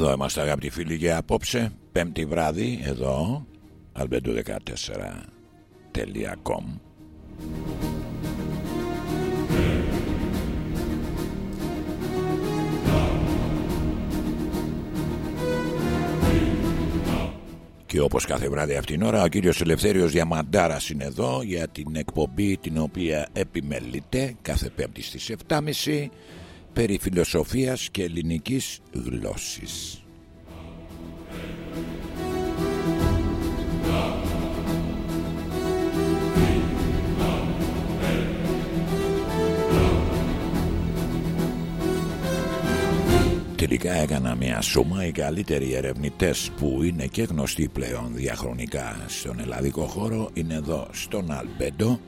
Εδώ είμαστε αγαπητοί φίλοι για απόψε. Πέμπτη βράδυ εδώ albedo14.com Και όπως κάθε βράδυ αυτήν την ώρα ο κύριος Ελευθέριος Διαμαντάρας είναι εδώ για την εκπομπή την οποία επιμελείται κάθε πέμπτη στις 7.30 περί φιλοσοφίας και ελληνικής γλώσσης. Τελικά έκανα μια σούμα οι καλύτεροι ερευνητές που είναι και γνωστοί πλέον διαχρονικά στον ελλαδικό χώρο είναι εδώ στον Αλμπέντο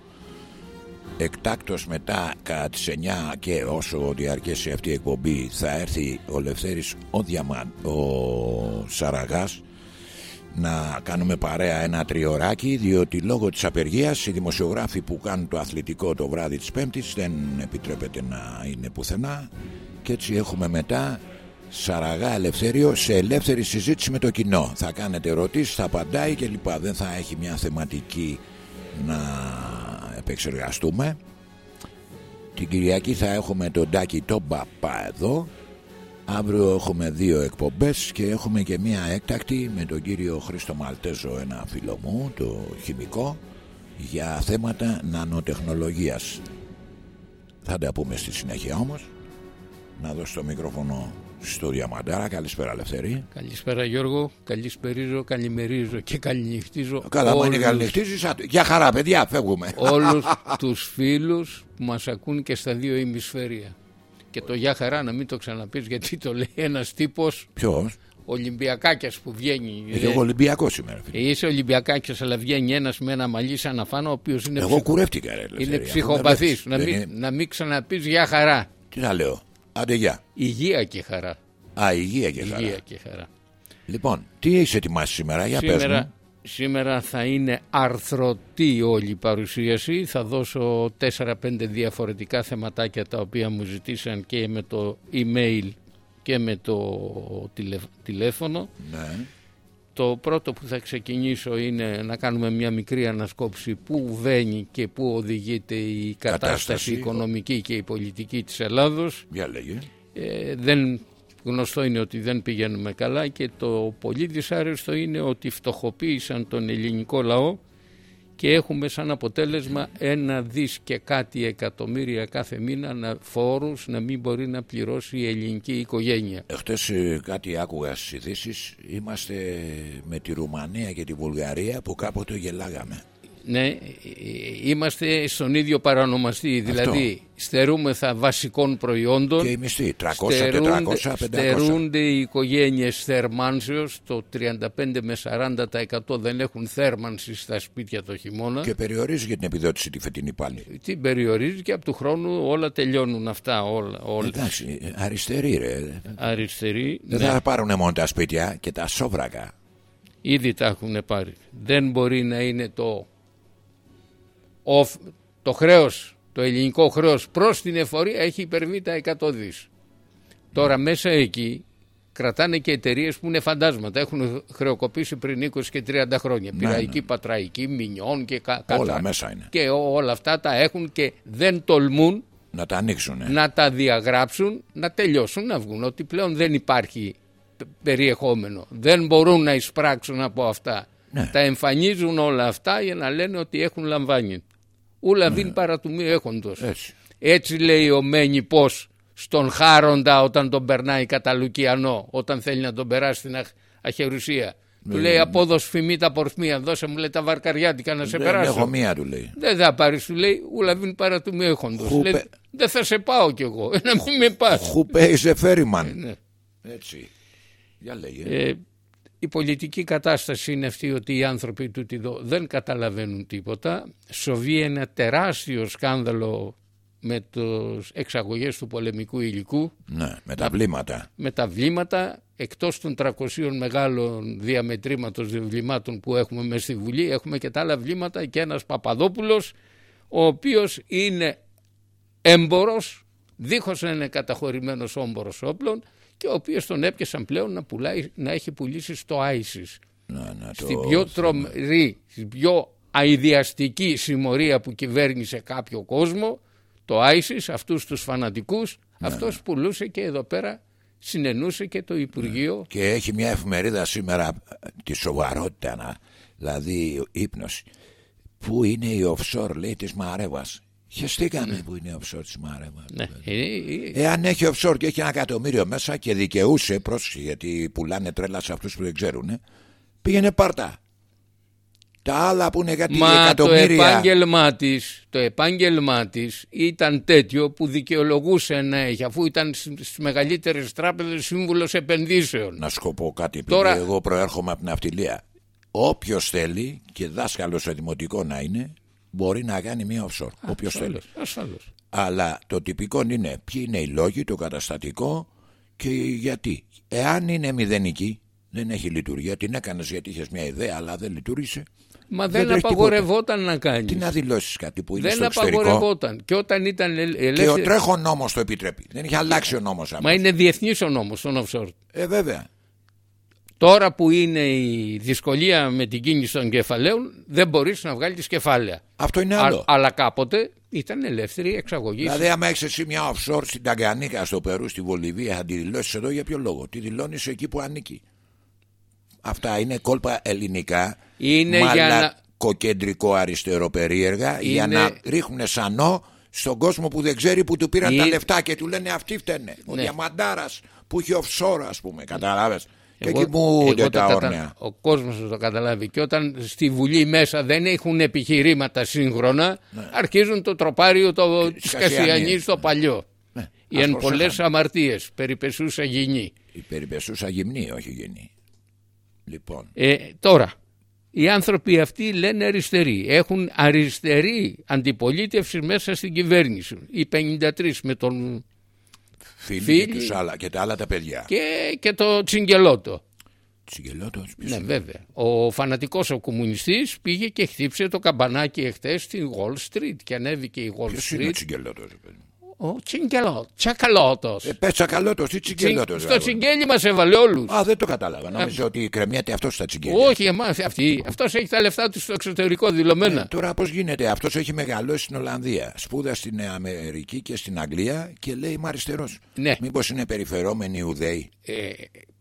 εκτάκτος μετά κατά τις 9 και όσο διαρκέσει αυτή η εκπομπή θα έρθει ο Λευθέρης ο, Διαμάν, ο Σαραγάς να κάνουμε παρέα ένα τριωράκι διότι λόγω της απεργίας οι δημοσιογράφοι που κάνουν το αθλητικό το βράδυ της Πέμπτης δεν επιτρέπεται να είναι πουθενά. Και έτσι έχουμε μετά Σαραγά Ελευθέριο σε ελεύθερη συζήτηση με το κοινό. Θα κάνετε ερωτήσεις, θα απαντάει και λοιπά δεν θα έχει μια θεματική να επεξεργαστούμε. Την Κυριακή θα έχουμε τον Τάκη τον Παπά εδώ. Αύριο έχουμε δύο εκπομπές και έχουμε και μία έκτακτη με τον κύριο Χρήστο Μαλτέζο ένα φίλο μου, το χημικό για θέματα νανοτεχνολογίας. Θα τα πούμε στη συνέχεια όμως. Να δώσω το μικρόφωνο στο Διαμαντάρα. Καλησπέρα, Ελευθερή. Καλησπέρα, Γιώργο. Καλησπερίζω, καλημερίζω και καληνυχτίζω. Καλά, όλους... είναι καληνυχτίζεις. Για χαρά, παιδιά, φεύγουμε. Όλους τους φίλους που μας ακούν και στα δύο ημισφαίρια. Και το για χαρά να μην το ξαναπείς γιατί το λέει ένας τύπος. Ποιος; Ολυμπιακάκιας που βγαίνει. Ε, εγώ Ολυμπιακός σήμερα. Ε, είσαι Ολυμπιακάκιας, αλλά βγαίνει ένας με ένα μαλλί σαν να φάνω, ο οποίος είναι. Εγώ ψυχ... κουρεύτηκα, ρε, Είναι ψυχοπαθής. Να, μην, είναι... να μην ξαναπείς για χαρά. Τι να λέω; Άντε γεια. Υγεία και χαρά. Α, υγεία και χαρά. Υγεία και χαρά. Λοιπόν, τι έχεις ετοιμάσει σήμερα, για σήμερα, πες μου. Σήμερα θα είναι αρθρωτή όλη η παρουσίαση. Θα δώσω 4-5 διαφορετικά θεματάκια τα οποία μου ζητήσαν και με το email και με το τηλέφωνο. Ναι. Το πρώτο που θα ξεκινήσω είναι να κάνουμε μια μικρή ανασκόψη που βαίνει και που οδηγείται η κατάσταση, οικονομική και η πολιτική της Ελλάδος. Για λέγε. Ε, δεν γνωστό είναι ότι δεν πηγαίνουμε καλά και το πολύ δυσάρεστο είναι ότι φτωχοποίησαν τον ελληνικό λαό και έχουμε σαν αποτέλεσμα ένα δις και κάτι εκατομμύρια κάθε μήνα να φόρους να μην μπορεί να πληρώσει η ελληνική οικογένεια. Εχθές ε, κάτι άκουγα στις ειδήσεις. είμαστε με τη Ρουμανία και τη Βουλγαρία που κάποτε γελάγαμε. Ναι, είμαστε στον ίδιο παρανομαστή, δηλαδή στερούμεθα βασικών προϊόντων και οι μισθοί, 300, στερούνται, 400, 500 στερούνται οι οικογένειες θερμάνσεως το 35 με 40% δεν έχουν θέρμανση στα σπίτια το χειμώνα και περιορίζει για την επιδότηση τη φετινή πάλι τι περιορίζει και από του χρόνου όλα τελειώνουν αυτά όλα, όλα. εντάξει, αριστεροί ρε αριστεροί δεν ναι. θα πάρουν μόνο τα σπίτια και τα σόβρακα Ήδη τα έχουν πάρει. Δεν μπορεί να είναι το το χρέος, το ελληνικό χρέος προς την εφορία έχει υπερβεί τα 100 δις. Τώρα μέσα εκεί κρατάνε και εταιρείες που είναι φαντάσματα. Έχουν χρεοκοπήσει πριν 20 και 30 χρόνια. Ναι, Πυραϊκή, ναι. πατραϊκή, μηνιών και κα, Όλα μέσα είναι. Και όλα αυτά τα έχουν και δεν τολμούν να τα ανοίξουν. Να τα διαγράψουν, να τελειώσουν, να βγουν. Ότι πλέον δεν υπάρχει περιεχόμενο. Δεν μπορούν να εισπράξουν από αυτά. Ναι. Τα εμφανίζουν όλα αυτά για να λένε ότι έχουν λαμβάνει. Ούλα ναι. βίν παρά του μη έχοντος. Έτσι. Έτσι λέει ο Μένι πώς στον Χάροντα όταν τον περνάει κατά Λουκιανό, όταν θέλει να τον περάσει στην αχ, αχερουσία. Του λέει απόδοση φημή τα πορφμία, δώσε μου λέει τα βαρκαριάτικα να σε δεν περάσω. Έχω μία του λέει. Δεν θα πάρεις, του λέει, ούλα βίν παρά του μη έχοντος. Λέει, δεν θα σε πάω κι εγώ, να μην με πας. Χουπέ είσαι φέριμαν. Ναι. Έτσι. Για λέγε. Ε, η πολιτική κατάσταση είναι αυτή ότι οι άνθρωποι του εδώ δεν καταλαβαίνουν τίποτα. Σοβεί ένα τεράστιο σκάνδαλο με τους εξαγωγές του πολεμικού υλικού. Ναι, με τα βλήματα. Με τα βλήματα, εκτός των 300 μεγάλων διαμετρήματος βλημάτων που έχουμε μέσα στη Βουλή, έχουμε και τα άλλα βλήματα και ένας Παπαδόπουλος, ο οποίος είναι έμπορος, δίχως να είναι καταχωρημένος όμπορος όπλων και ο οποίος τον έπιασαν πλέον να, πουλάει, να έχει πουλήσει στο ISIS. Να, να, το... Στην πιο τρομερή, στην πιο αειδιαστική συμμορία που κυβέρνησε κάποιο κόσμο, το ISIS, αυτούς τους φανατικούς, ναι. αυτός πουλούσε και εδώ πέρα συνενούσε και το Υπουργείο. Ναι. Και έχει μια εφημερίδα σήμερα τη σοβαρότητα, δηλαδή ύπνος. Πού είναι η offshore, λέει, της Μαρέβας. Χεστήκαμε ναι. που είναι offshore της Μαρέβας. Ναι. Ε, ε, Εάν έχει offshore και έχει ένα εκατομμύριο μέσα και δικαιούσε, πρόσεχε γιατί πουλάνε τρέλα σε αυτούς που δεν ξέρουν, πήγαινε πάρτα. Τα άλλα που είναι γιατί Μα εκατομμύρια... το επάγγελμά της το επάγγελμά της ήταν τέτοιο που δικαιολογούσε να έχει αφού ήταν στις μεγαλύτερες τράπεζες σύμβουλος επενδύσεων. Να σου πω κάτι Τώρα... εγώ προέρχομαι από την αυτιλία. Όποιος θέλει και δάσκαλος σε δημοτικό να είναι μπορεί να κάνει μία offshore. Όποιος θέλει. Ασφαλώς. Αλλά το τυπικό είναι ποιοι είναι οι λόγοι, το καταστατικό και γιατί. Εάν είναι μηδενική, δεν έχει λειτουργία, την έκανες γιατί είχες μια ιδέα αλλά δεν λειτουργήσε. Μα δεν, δεν απαγορευόταν να κάνεις. Τι να δηλώσεις κάτι που είναι δεν στο εξωτερικό; Δεν απαγορευόταν. Και όταν ήταν ελεύθερη. Και ο τρέχον νόμος το επιτρέπει. Δεν είχε αλλάξει ο νόμος. Μα είναι διεθνής ο νόμος στον offshore. Ε, βέβαια. Τώρα που είναι η δυσκολία με την κίνηση των κεφαλαίων, δεν μπορείς να βγάλεις τις κεφάλαια. Αυτό είναι άλλο. Α, αλλά κάποτε ήταν ελεύθερη εξαγωγή. Δηλαδή, άμα έχεις εσύ μια offshore στην Ταγκανίκα, στο Περού, στη Βολιβία, θα τη δηλώσεις εδώ για ποιο λόγο; Τη δηλώνεις εκεί που ανήκει. Αυτά είναι κόλπα ελληνικά. Είναι για να... κοκεντρικό αριστερό περίεργα είναι... για να ρίχνουν σανό στον κόσμο που δεν ξέρει που του πήραν τα λεφτά και του λένε αυτοί φταίνε. Ο ναι. Διαμαντάρας που έχει offshore ας πούμε, καταλάβες. Και εκεί μου τα όρνια. Ο κόσμος το καταλάβει. Και όταν στη Βουλή μέσα δεν έχουν επιχειρήματα σύγχρονα, ναι. αρχίζουν το τροπάριο το, της Κασιανή στο παλιό. Ναι. Οι εν πολλές αμαρτίες. Περιπεσούσα γυνή. Η περιπεσούσα γυμνή, όχι γυνή. Λοιπόν. Ε, τώρα, οι άνθρωποι αυτοί λένε αριστεροί. Έχουν αριστερή αντιπολίτευση μέσα στην κυβέρνηση. Οι 53 με τον Φίλοι, και, τους άλλα, και τα άλλα τα παιδιά. Και, και το Τσιγκελότο. Τσιγκελότο, Ναι, βέβαια. Ο φανατικός ο κομμουνιστής πήγε και χτύψε το καμπανάκι εχθές στην Wall Street και ανέβηκε η Wall Ποιος Street. είναι ο Τσιγκελότο, ο Τσιγκελό, Τσακαλώτος. Ε, πες τσακαλώτος, τι τσιγκελώτος. Στο τσιγκέλι μας έβαλε όλους. Α, δεν το κατάλαβα. Νόμιζα ότι κρεμιέται αυτός στα τσιγκέλια. Όχι, εμάς Αυτός έχει τα λεφτά του στο εξωτερικό δηλωμένα. Ε, τώρα πώς γίνεται, αυτός έχει μεγαλώσει στην Ολλανδία. Σπούδα στην Αμερική και στην Αγγλία και λέει Είμαι αριστερός. Ναι. Μήπως είναι περιφερόμενοι Ιουδαίοι. Ε,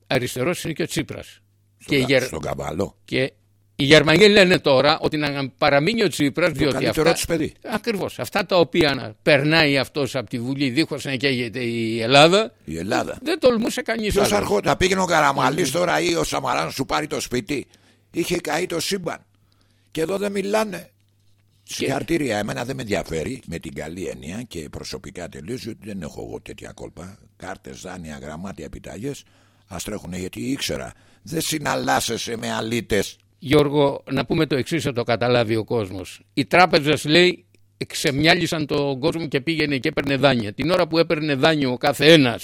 αριστερός είναι και ο Τσίπρας. Στον, και στον Καβάλο. Και οι Γερμανοί λένε τώρα ότι να παραμείνει ο Τσίπρας. Διότι αυτά. παιδί. Ακριβώς. Αυτά τα οποία περνάει αυτός από τη Βουλή δίχως να καίγεται η Ελλάδα. Η Ελλάδα. Δεν τολμούσε κανείς άλλο. Ποιο αρχόταν, πήγαινε ο Καραμαλής τώρα ή ο Σαμαρά να σου πάρει το σπίτι. Είχε καεί το σύμπαν. Και εδώ δεν μιλάνε. Συγχαρητήρια, εμένα δεν με ενδιαφέρει με την καλή έννοια και προσωπικά τελείως ότι δεν έχω εγώ τέτοια κόλπα. Κάρτες, δάνεια, γραμμάτια, επιταγές. Α τρέχουν γιατί ήξερα. Δεν συναλλάσσεσαι με αλήτες Γιώργο, να πούμε το εξής να το καταλάβει ο κόσμος. Οι τράπεζες, λέει, ξεμιάλισαν τον κόσμο και πήγαινε και έπαιρνε δάνεια. Την ώρα που έπαιρνε δάνειο ο κάθε ένα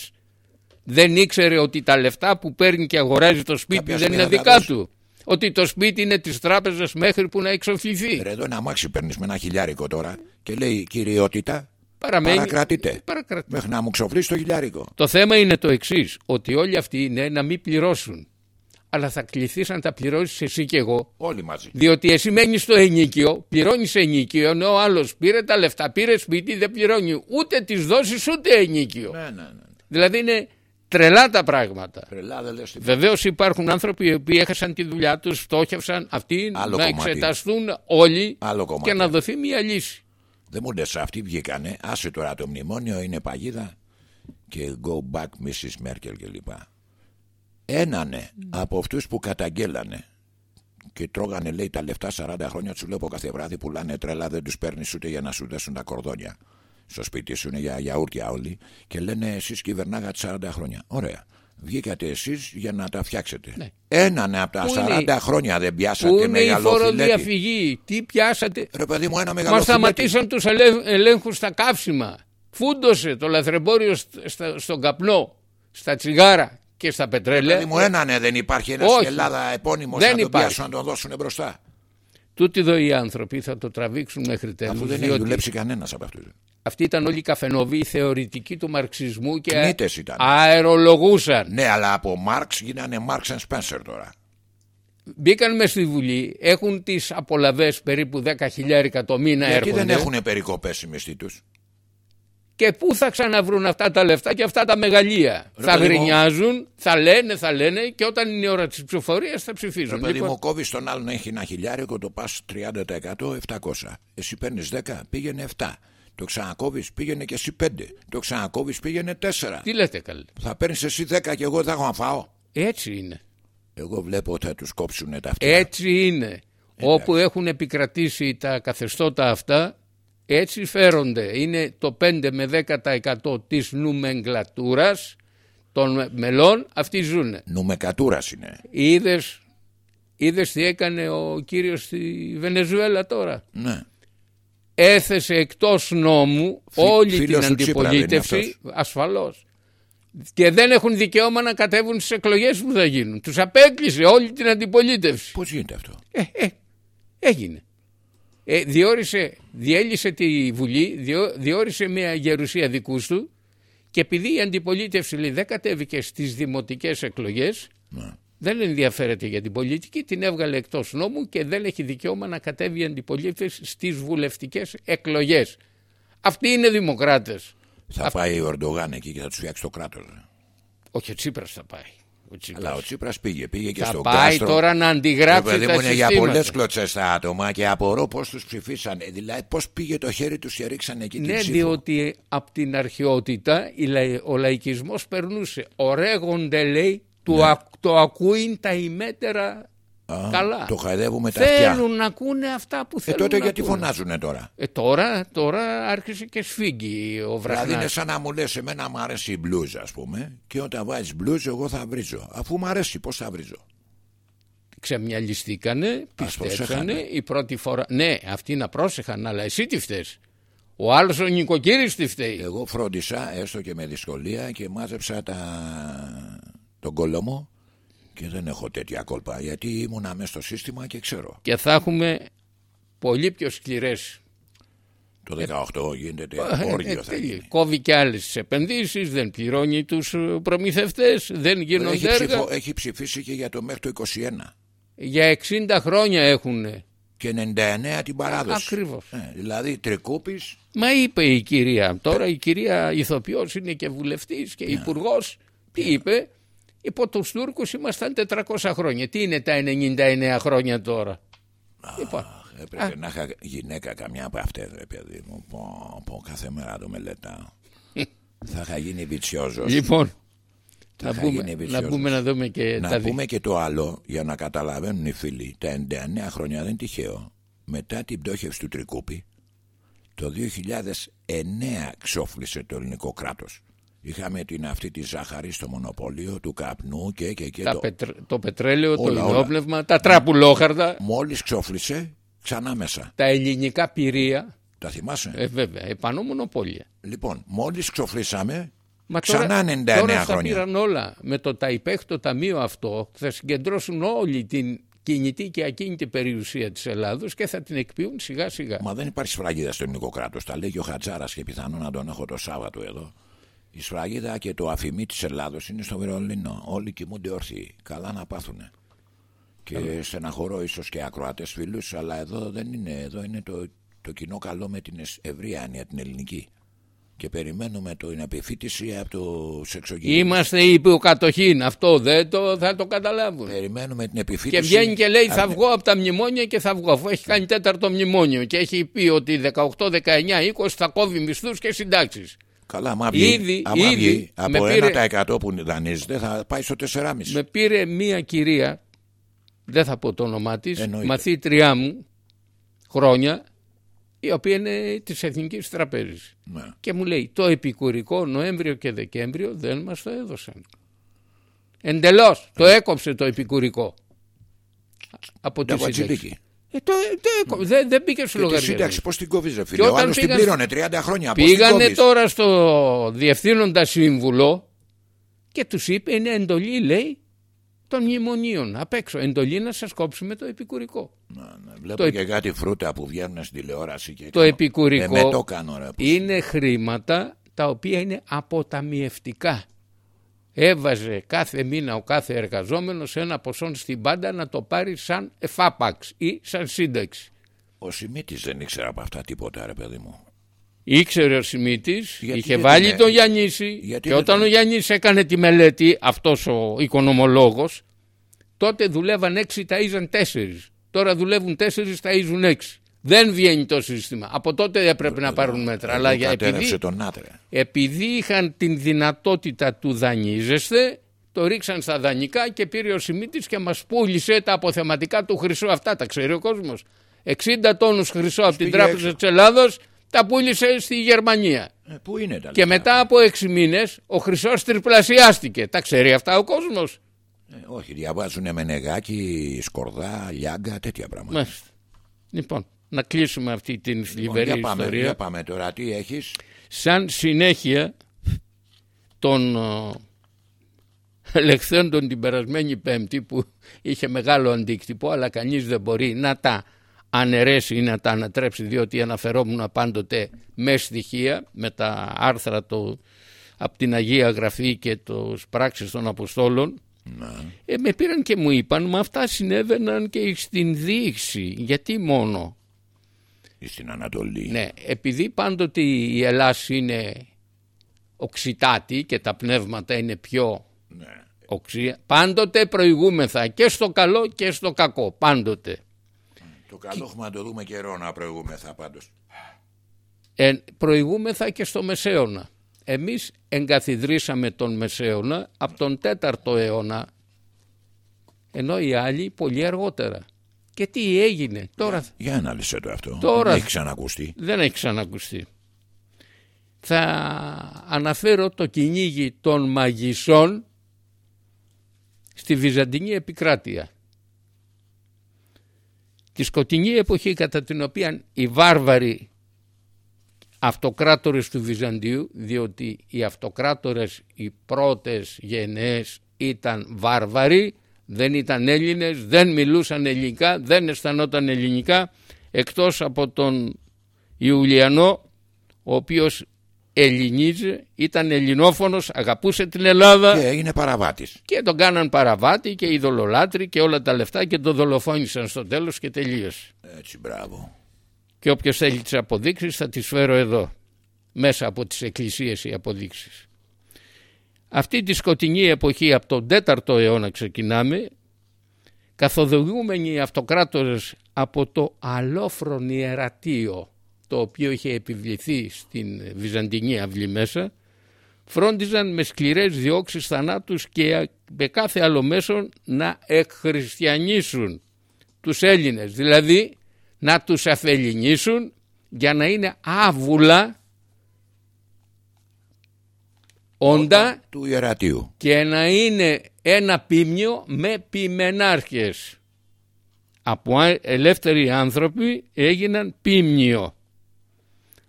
δεν ήξερε ότι τα λεφτά που παίρνει και αγοράζει το σπίτι δεν είναι δικά του. Ότι το σπίτι είναι της τράπεζας μέχρι που να εξοφληθεί. Ρε εδώ ένα αμάξι παίρνεις με ένα χιλιάρικο τώρα και λέει κυριότητα. Παραμένει, παρακρατείτε. Μέχρι να μου ξοφλήσει το χιλιάρικο. Το θέμα είναι το εξής, ότι όλοι αυτοί είναι να μην πληρώσουν αλλά θα κληθείς να τα πληρώσεις εσύ και εγώ. Όλοι μαζί. Διότι εσύ μένεις στο ενίκιο, πληρώνεις ενίκιο, ενώ ο άλλος πήρε τα λεφτά, πήρε σπίτι, δεν πληρώνει ούτε τις δόσεις ούτε ενίκιο. Ναι, ναι, ναι. Δηλαδή είναι τρελά τα πράγματα. Τρελά, δεν Βεβαίως υπάρχουν άνθρωποι οι οποίοι έχασαν τη δουλειά τους, στόχευσαν αυτοί Άλλο να κομμάτι. εξεταστούν όλοι Άλλο και να δοθεί μια λύση. Δεν μου λες αυτοί βγήκανε, άσε τώρα το μνημόνιο είναι παγίδα και go back Mrs. Merkel κλπ ένανε από αυτούς που καταγγέλανε και τρώγανε λέει τα λεφτά 40 χρόνια του λέω κάθε βράδυ πουλάνε τρελά δεν τους παίρνεις ούτε για να σου δέσουν τα κορδόνια στο σπίτι σου είναι για γιαούρτια όλοι και λένε εσείς κυβερνάγατε 40 χρόνια ωραία Βγήκατε εσείς για να τα φτιάξετε. Ναι. Έναν από τα Πού 40 είναι... χρόνια δεν πιάσατε Πού είναι η φοροδιαφυγή, τι πιάσατε; Ρε παιδί μου, ένα μεγάλο Μα σταματήσαν τους ελέγχους στα καύσιμα. Φούντωσε το λαθρεμπόριο στον καπνό, στα τσιγάρα και στα πετρέλαια. Δηλαδή μου ένα ναι, δεν υπάρχει ένας στην Ελλάδα επώνυμος να τον πιάσουν να τον δώσουν μπροστά. Τούτοι εδώ οι άνθρωποι θα το τραβήξουν μέχρι τέλους. Αφού δεν διότι... έχει δουλέψει κανένας από αυτούς. Αυτοί ήταν όλοι οι καφενοβοί, θεωρητικοί του μαρξισμού και Κνήτες ήταν. αερολογούσαν. Ναι, αλλά από Μάρξ γίνανε Μάρξ and Spencer τώρα. Μπήκαν μες στη Βουλή, έχουν τις απολαβές περίπου 10 χιλιάρικα το μήνα Γιατί έρχονται. δεν έχουν περικοπές οι μισθοί τους; Και πού θα ξαναβρούν αυτά τα λεφτά και αυτά τα μεγαλεία; Ρε θα παιδί μου. γρινιάζουν, θα λένε, θα λένε και όταν είναι η ώρα της ψηφοφορίας θα ψηφίζουν. Ρε παιδί Λοιπόν, μου, κόβεις τον άλλον έχει ένα χιλιάρικο, το πας 30% 700. Εσύ παίρνεις 10, πήγαινε 7. Το ξανακόβεις, πήγαινε και εσύ 5. Το ξανακόβεις, πήγαινε 4. τι λέτε καλέ; Θα παίρνεις εσύ 10 και εγώ θα έχω να φάω. Έτσι είναι. Εγώ βλέπω ότι θα τους κόψουν τα αυτιά. Έτσι είναι. Όπου έχουν επικρατήσει τα καθεστώτα αυτά, έτσι φέρονται. Είναι το 5 με 10% της νουμεγκλατούρας των μελών, αυτοί ζουν. Νουμεκατούρα είναι. Είδες, είδες τι έκανε ο κύριος στη Βενεζουέλα τώρα; Ναι. Έθεσε εκτός νόμου Φι- όλη φίλος την του Τσίπρα δεν είναι αντιπολίτευση, ασφαλώς. Και δεν έχουν δικαίωμα να κατέβουν στις εκλογές που θα γίνουν. Τους απέκλεισε όλη την αντιπολίτευση. Πώς γίνεται αυτό; Ε, ε, έγινε. Ε, διόρισε, διέλυσε τη Βουλή, διό, διόρισε μια γερουσία δικούς του και επειδή η αντιπολίτευση λέει, δεν κατέβηκε στις δημοτικές εκλογές, Ναι. δεν ενδιαφέρεται για την πολιτική, την έβγαλε εκτός νόμου και δεν έχει δικαίωμα να κατέβει η αντιπολίτευση στις βουλευτικές εκλογές. Αυτοί είναι δημοκράτες. Θα πάει ο Ερντογάν εκεί και θα τους φτιάξει το κράτος. Όχι, ο Τσίπρας θα πάει. Ο Τσίπρας. Αλλά ο Τσίπρας πήγε, πήγε και θα στο πάει κάστρο. τώρα να Ρε αντιγράψει παιδί τα μου είναι για συστήματα. πολλές κλωτσές τα άτομα και απορώ πώς τους ψηφίσανε. Δηλαδή, πώς πήγε το χέρι τους και ρίξανε εκεί την Ναι, ψήφο. διότι από την αρχαιότητα η λαϊ- ο λαϊκισμός περνούσε. Ορέγονται λέει, του α- το ακούει τα ημέτερα Ναι. Α, καλά. Το χαϊδεύουμε τα αυτιά. Θέλουν να ακούνε αυτά που Ε, θέλουν τότε να γιατί ακούνε. φωνάζουνε τώρα; Ε, τώρα, τώρα άρχισε και σφίγγει ο Δηλαδή είναι βραχνάς. σαν να μου λες εμένα μου αρέσει η μπλούζ ας πούμε και όταν βάζεις μπλούζ εγώ θα βρίζω. Αφού μου αρέσει πώς θα βρίζω; Ξεμιαλιστήκανε, προσέχανε. πιστέψανε η πρώτη φορά. Ναι, αυτοί να πρόσεχαν, αλλά εσύ τι φταίς; Ο άλλος ο νοικοκύρης τι φταίει; Εγώ φρόντισα έστω και με δυσκολία και μάζεψα τα... τον κόλωμο και δεν έχω τέτοια κόλπα γιατί ήμουνα μέσα στο σύστημα και ξέρω. Και θα έχουμε πολύ πιο σκληρές Το 18 γίνεται Ε, όργιο ε, θα τι, γίνει. Κόβει και άλλες επενδύσεις, δεν πληρώνει τους προμηθευτές, δεν γίνονται Έχει, έργα. ψηφο- έχει ψηφίσει και για το μέχρι το 21 Για 60 χρόνια έχουν. και 99 την παράδοση. Ακριβώς. Ε, δηλαδή τρικούπης Μα είπε η κυρία, τώρα η κυρία ηθοποιός είναι και βουλευτής και υπουργός. Τι είπε, υπό τους Τούρκους ήμασταν 400 χρόνια. Τι είναι τα 99 χρόνια τώρα; Λοιπόν, Έπρεπε να είχα γυναίκα καμιά από αυτές ρε παιδί μου πω, πω, Κάθε μέρα το μελετάω Θα είχα γίνει βιτσιόζος λοιπόν να είχα μπούμε, γίνει να βυσιόζος. μπούμε να δούμε και Να τα δι- πούμε και το άλλο Για να καταλαβαίνουν οι φίλοι Τα 99 χρόνια δεν είναι τυχαίο Μετά την πτώχευση του Τρικούπη Το 2009 ξόφλησε το ελληνικό κράτος Είχαμε την αυτή τη ζάχαρη στο μονοπόλιο Του καπνού και, και, και τα το... πετρε- το πετρέλαιο, το Όλα, όλα. υνόπνευμα, τα τραπουλόχαρτα, Μόλις ξόφλησε ξανά μέσα τα ελληνικά πυρία. Τα θυμάσαι; Ε, βέβαια, επάνω μονοπόλια. Λοιπόν μόλις ξοφλήσαμε Μα Ξανά 99 τώρα στα χρόνια. πήραν όλα. Με το ΤΑΙΠΕΧ το ταμείο αυτό θα συγκεντρώσουν όλη την κινητή και ακίνητη περιουσία της Ελλάδος και θα την εκποιούν σιγά σιγά. Μα δεν υπάρχει σφραγίδα στο ελληνικό κράτος. Τα λέει και ο Χατζάρας και πιθανόν να τον έχω το Σάββατο εδώ. Η σφραγίδα και το αφημί της Ελλάδος είναι στο Βερολίνο. Όλοι κοιμούνται όρθιοι. Καλά να πάθουν. Και στεναχωρώ ίσως και ακροατές φίλους, αλλά εδώ δεν είναι. Εδώ είναι το, το κοινό καλό με την εσ- ευρία έννοια, την ελληνική. Και περιμένουμε την επιφύτηση από το σεξογείο. Είμαστε υποκατοχήν. Αυτό δεν το, θα το καταλάβουν. Περιμένουμε την επιφύτηση. Και βγαίνει και λέει από θα την- βγω από τα μνημόνια και θα βγω. Αφού έχει κάνει τέταρτο μνημόνιο και έχει πει ότι 18, 19, 20 θα κόβει μισθούς και συντάξεις. Καλά, άμα βγει, Ήδη- άμα ήδη βγει με από πήρε- 1% που δανείζεται θα πάει στο 4,5. Με πήρε μία κυρία, δεν θα πω το όνομά της, Εννοείται. μαθήτριά μου χρόνια, η οποία είναι της Εθνικής Τραπέζης. Ναι. Και μου λέει το επικουρικό Νοέμβριο και Δεκέμβριο δεν μας το έδωσαν. Εντελώς το έκοψε το επικουρικό. Από τη Τα σύνταξη. βατσιλίκη. Ε, το, το έκοψε. Δεν, δεν μπήκε στο Και τη λογαριασμό. σύνταξη πώς την κόβεις, ρε Και φίλε. Ο όταν άλλος την πήγαν- πλήρωνε 30 χρόνια. Πώς την Πήγανε κόβεις; τώρα στο διευθύνοντα σύμβουλο και τους είπε είναι εντολή λέει των μνημονίων απ' έξω. Εντολή να σας κόψουμε το επικουρικό. Να, ναι. Βλέπω Το και κάτι φρούτα που βγαίνουν στην τηλεόραση και Το κάνω- επικουρικό Ε, με το κάνω ρε. είναι χρήματα τα οποία είναι αποταμιευτικά. Έβαζε κάθε μήνα ο κάθε εργαζόμενος ένα ποσό στην πάντα να το πάρει σαν εφάπαξ ή σαν σύνταξη. Ο Σιμίτης δεν ήξερε από αυτά τίποτα ρε παιδί μου. Ήξερε ο Σιμίτης, Γιατί είχε δεν βάλει την τον έ- Γιάννηση γιατί και δεν όταν την- ο Γιάννης έκανε τη μελέτη, αυτός ο οικονομολόγος, τότε δουλεύαν έξι, ταΐζαν τέσσερις. Τώρα δουλεύουν τέσσερις, ταΐζουν έξι. Δεν βγαίνει το σύστημα. Από τότε έπρεπε να πάρουν μέτρα. Αλλά Εδώ για κατέρευσε επειδή, τον άτρε. επειδή είχαν την δυνατότητα του δανείζεστε, το ρίξαν στα δανεικά και πήρε ο Σιμίτης και μας πούλησε τα αποθεματικά του χρυσού αυτά. Τα ξέρει ο κόσμος. 60 τόνους χρυσό από την Πήγε Τράπεζα έξω. της Ελλάδος τα πούλησε στη Γερμανία. Ε, πού είναι τα Και λεφτά; μετά από έξι μήνες ο χρυσός τριπλασιάστηκε. Τα ξέρει αυτά ο κόσμος; Ε, όχι, διαβάζουν με νεγάκι, σκορδά, λιάγκα, τέτοια πράγματα. Μάλιστα. Λοιπόν, να κλείσουμε αυτή την Λοιπόν, θλιβερή για, πάμε, ιστορία. για πάμε τώρα, τι έχεις; Σαν συνέχεια των ε, λεχθέντων την περασμένη πέμπτη που είχε μεγάλο αντίκτυπο αλλά κανείς δεν μπορεί να τα αναιρέσει ή να τα ανατρέψει διότι αναφερόμουν πάντοτε με στοιχεία με τα άρθρα το, από την Αγία Γραφή και τους πράξεις των Αποστόλων ε, με πήραν και μου είπαν μα αυτά συνέβαιναν και στην δίηξη γιατί μόνο Στην Ανατολή. ναι, επειδή πάντοτε η Ελλάς είναι οξυτάτη και τα πνεύματα είναι πιο Ναι. οξύ, πάντοτε προηγούμεθα και στο καλό και στο κακό, πάντοτε. Το καλό έχουμε να το δούμε καιρό να προηγούμεθα πάντως. Ε, προηγούμεθα και στο Μεσαίωνα. Εμείς εγκαθιδρύσαμε τον Μεσαίωνα από τον 4ο αιώνα, ενώ οι άλλοι πολύ αργότερα. Και τι έγινε τώρα, Για ανάλυσε το αυτό. Τώρα- Δεν έχει ξανακουστεί. δεν έχει ξανακουστεί. Θα αναφέρω το κυνήγι των μαγισσών στη Βυζαντινή επικράτεια. Τη σκοτεινή εποχή κατά την οποία οι βάρβαροι αυτοκράτορες του Βυζαντίου διότι οι αυτοκράτορες οι πρώτες γενναίες ήταν βάρβαροι δεν ήταν Έλληνες, δεν μιλούσαν ελληνικά, δεν αισθανόταν ελληνικά εκτός από τον Ιουλιανό ο οποίος ελληνίζε, ήταν ελληνόφωνος, αγαπούσε την Ελλάδα Και έγινε παραβάτης. και τον κάναν παραβάτη και ειδωλολάτροι και όλα τα λεφτά και τον δολοφόνησαν στο τέλος και τελείωσε. Έτσι, μπράβο. Και όποιος θέλει τις αποδείξεις θα τις φέρω εδώ. Μέσα από τις εκκλησίες οι αποδείξεις. Αυτή τη σκοτεινή εποχή από τον 4ο αιώνα ξεκινάμε. Καθοδηγούμενοι οι αυτοκράτορες από το αλόφρον ιερατείο το οποίο είχε επιβληθεί στην Βυζαντινή αυλή μέσα φρόντιζαν με σκληρές διώξεις θανάτους και με κάθε άλλο μέσο να εκχριστιανίσουν τους Έλληνες. Δηλαδή να τους αφελινίσουν για να είναι άβουλα όντα Του ιερατείου. και να είναι ένα πίμνιο με ποιμενάρχες. Από α- ελεύθεροι άνθρωποι έγιναν πίμνιο.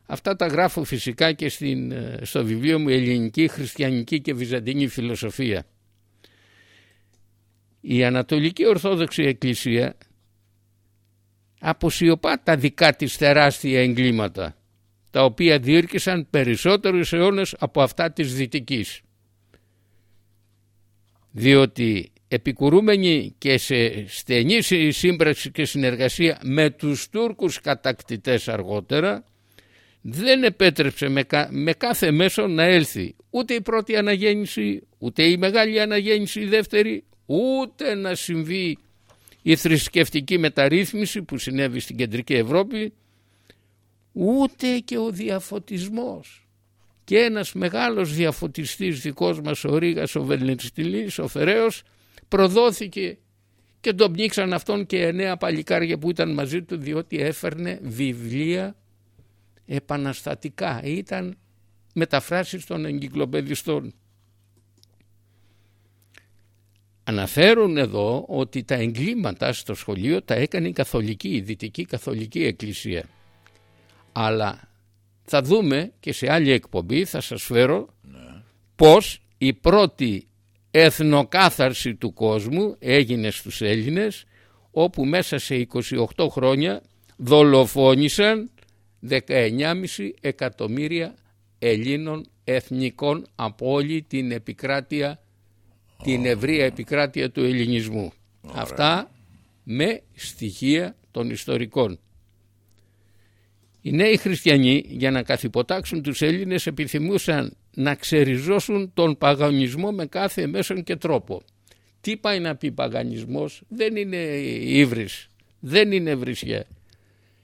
Αυτά τα γράφω φυσικά και στην, ε, στο βιβλίο μου «Ελληνική, Χριστιανική και Βυζαντινή Φιλοσοφία». Η Ανατολική Ορθόδοξη Εκκλησία αποσιωπά τα δικά της τεράστια εγκλήματα τα οποία διήρκησαν περισσότερους αιώνες από αυτά της Δυτικής. Διότι επικουρούμενοι και σε στενή συ- σύμπραξη και συνεργασία με τους Τούρκους κατακτητές αργότερα δεν επέτρεψε με, κα- με κάθε μέσο να έλθει ούτε η πρώτη αναγέννηση, ούτε η μεγάλη αναγέννηση η δεύτερη, ούτε να συμβεί η θρησκευτική μεταρρύθμιση που συνέβη στην κεντρική Ευρώπη, ούτε και ο διαφωτισμός. Και ένας μεγάλος διαφωτιστής δικός μας ο Ρήγας ο Βελνιστηλής, ο Φεραίος, προδόθηκε και τον πνίξαν αυτόν και εννέα παλικάρια που ήταν μαζί του διότι έφερνε βιβλία επαναστατικά. Ήταν μεταφράσεις των εγκυκλοπαιδιστών. Αναφέρουν εδώ ότι τα εγκλήματα στο σχολείο τα έκανε η καθολική, η δυτική καθολική εκκλησία. Αλλά θα δούμε και σε άλλη εκπομπή θα σας φέρω πως η πρώτη εθνοκάθαρση του κόσμου έγινε στους Έλληνες όπου μέσα σε 28 χρόνια δολοφόνησαν 19,5 εκατομμύρια Ελλήνων εθνικών από όλη την επικράτεια, την ευρεία επικράτεια του ελληνισμού. Αυτά με στοιχεία των ιστορικών. Οι νέοι χριστιανοί για να καθυποτάξουν τους Έλληνες επιθυμούσαν να ξεριζώσουν τον παγανισμό με κάθε μέσον και τρόπο. Τι πάει να πει παγανισμός, δεν είναι ύβρις, δεν είναι βρισιά.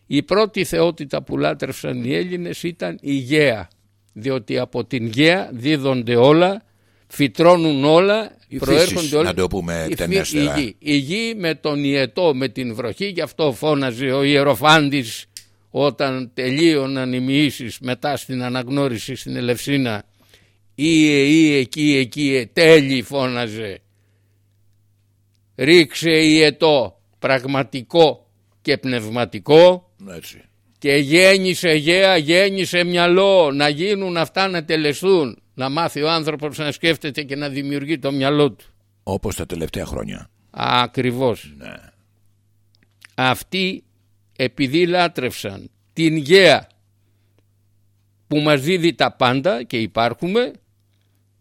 Η πρώτη θεότητα που λάτρευσαν οι Έλληνες ήταν η Γαία, διότι από την Γαία δίδονται όλα, φυτρώνουν όλα, η προέρχονται φύσης, όλα. να το πούμε η, τενέστερα. η, γη, η γη με τον ιετό, με την βροχή, γι' αυτό φώναζε ο Ιεροφάντης όταν τελείωναν οι μοιήσεις μετά στην αναγνώριση στην Ελευσίνα «Ήε, ήε, εκεί, εκεί, τέλει» φώναζε. Ρίξε ιετό, πραγματικό και πνευματικό Έτσι. και γέννησε γέα, γέννησε μυαλό, να γίνουν αυτά να τελεστούν. Να μάθει ο άνθρωπος να σκέφτεται και να δημιουργεί το μυαλό του. Όπως τα τελευταία χρόνια. Ακριβώς. Ναι. Αυτοί επειδή λάτρευσαν την γέα που μας δίδει τα πάντα και υπάρχουμε,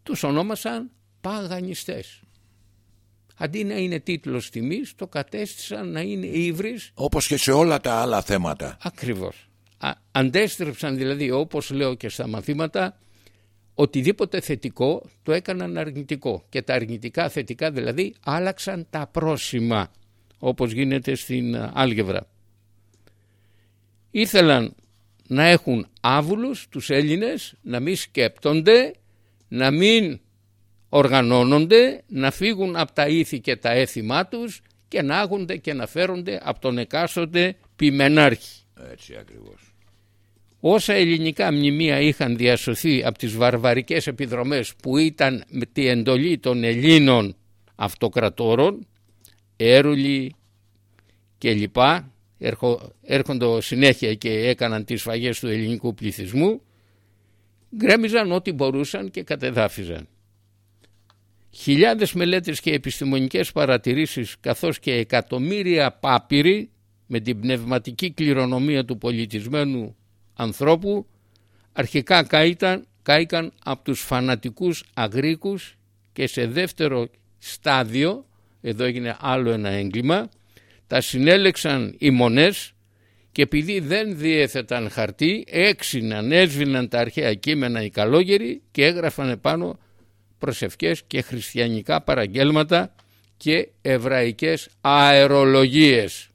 τους ονόμασαν παγανιστές. Αντί να είναι τίτλος τιμής, το κατέστησαν να είναι ύβρις Όπως και σε όλα τα άλλα θέματα. Ακριβώς. Α, αντέστρεψαν δηλαδή όπως λέω και στα μαθήματα οτιδήποτε θετικό το έκαναν αρνητικό και τα αρνητικά θετικά δηλαδή άλλαξαν τα πρόσημα όπως γίνεται στην α, άλγευρα. Ήθελαν να έχουν άβουλους τους Έλληνες να μην σκέπτονται, να μην οργανώνονται, να φύγουν από τα ήθη και τα έθιμά τους και να άγονται και να φέρονται από τον εκάστοτε ποιμενάρχη. Έτσι ακριβώς. Όσα ελληνικά μνημεία είχαν διασωθεί από τις βαρβαρικές επιδρομές που ήταν με τη εντολή των Ελλήνων αυτοκρατόρων, έρουλοι και λοιπά, έρχο- έρχονται συνέχεια και έκαναν τις φαγές του ελληνικού πληθυσμού, γκρέμιζαν ό,τι μπορούσαν και κατεδάφιζαν. Χιλιάδες μελέτες και επιστημονικές παρατηρήσεις καθώς και εκατομμύρια πάπυροι με την πνευματική κληρονομία του πολιτισμένου ανθρώπου αρχικά κάηκαν, κάηκαν από τους φανατικούς αγρίκους και σε δεύτερο στάδιο, εδώ έγινε άλλο ένα έγκλημα, τα συνέλεξαν οι μονές και επειδή δεν διέθεταν χαρτί έξιναν, έσβηναν τα αρχαία κείμενα οι καλόγεροι και έγραφαν επάνω προσευχές και χριστιανικά παραγγέλματα και εβραϊκές αερολογίες.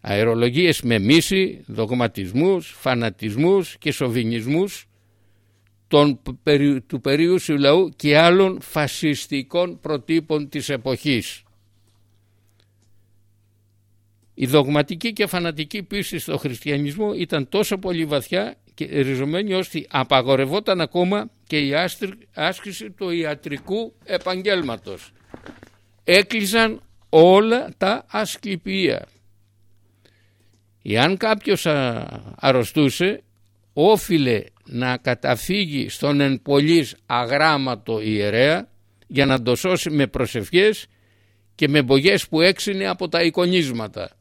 Αερολογίες με μίση, δογματισμούς, φανατισμούς και σοβινισμούς των, περι- του περιούσιου λαού και άλλων φασιστικών προτύπων της εποχής. Η δογματική και φανατική πίστη στο χριστιανισμό ήταν τόσο πολύ βαθιά και ριζωμένη ώστε απαγορευόταν ακόμα και η άστρι- άσκηση του ιατρικού επαγγέλματος. Έκλεισαν όλα τα ασκληπία. Εάν κάποιος α, αρρωστούσε όφιλε να καταφύγει στον εν πολλής αγράμματο ιερέα για να το σώσει με προσευχές και με μπογιές που έξινε από τα εικονίσματα.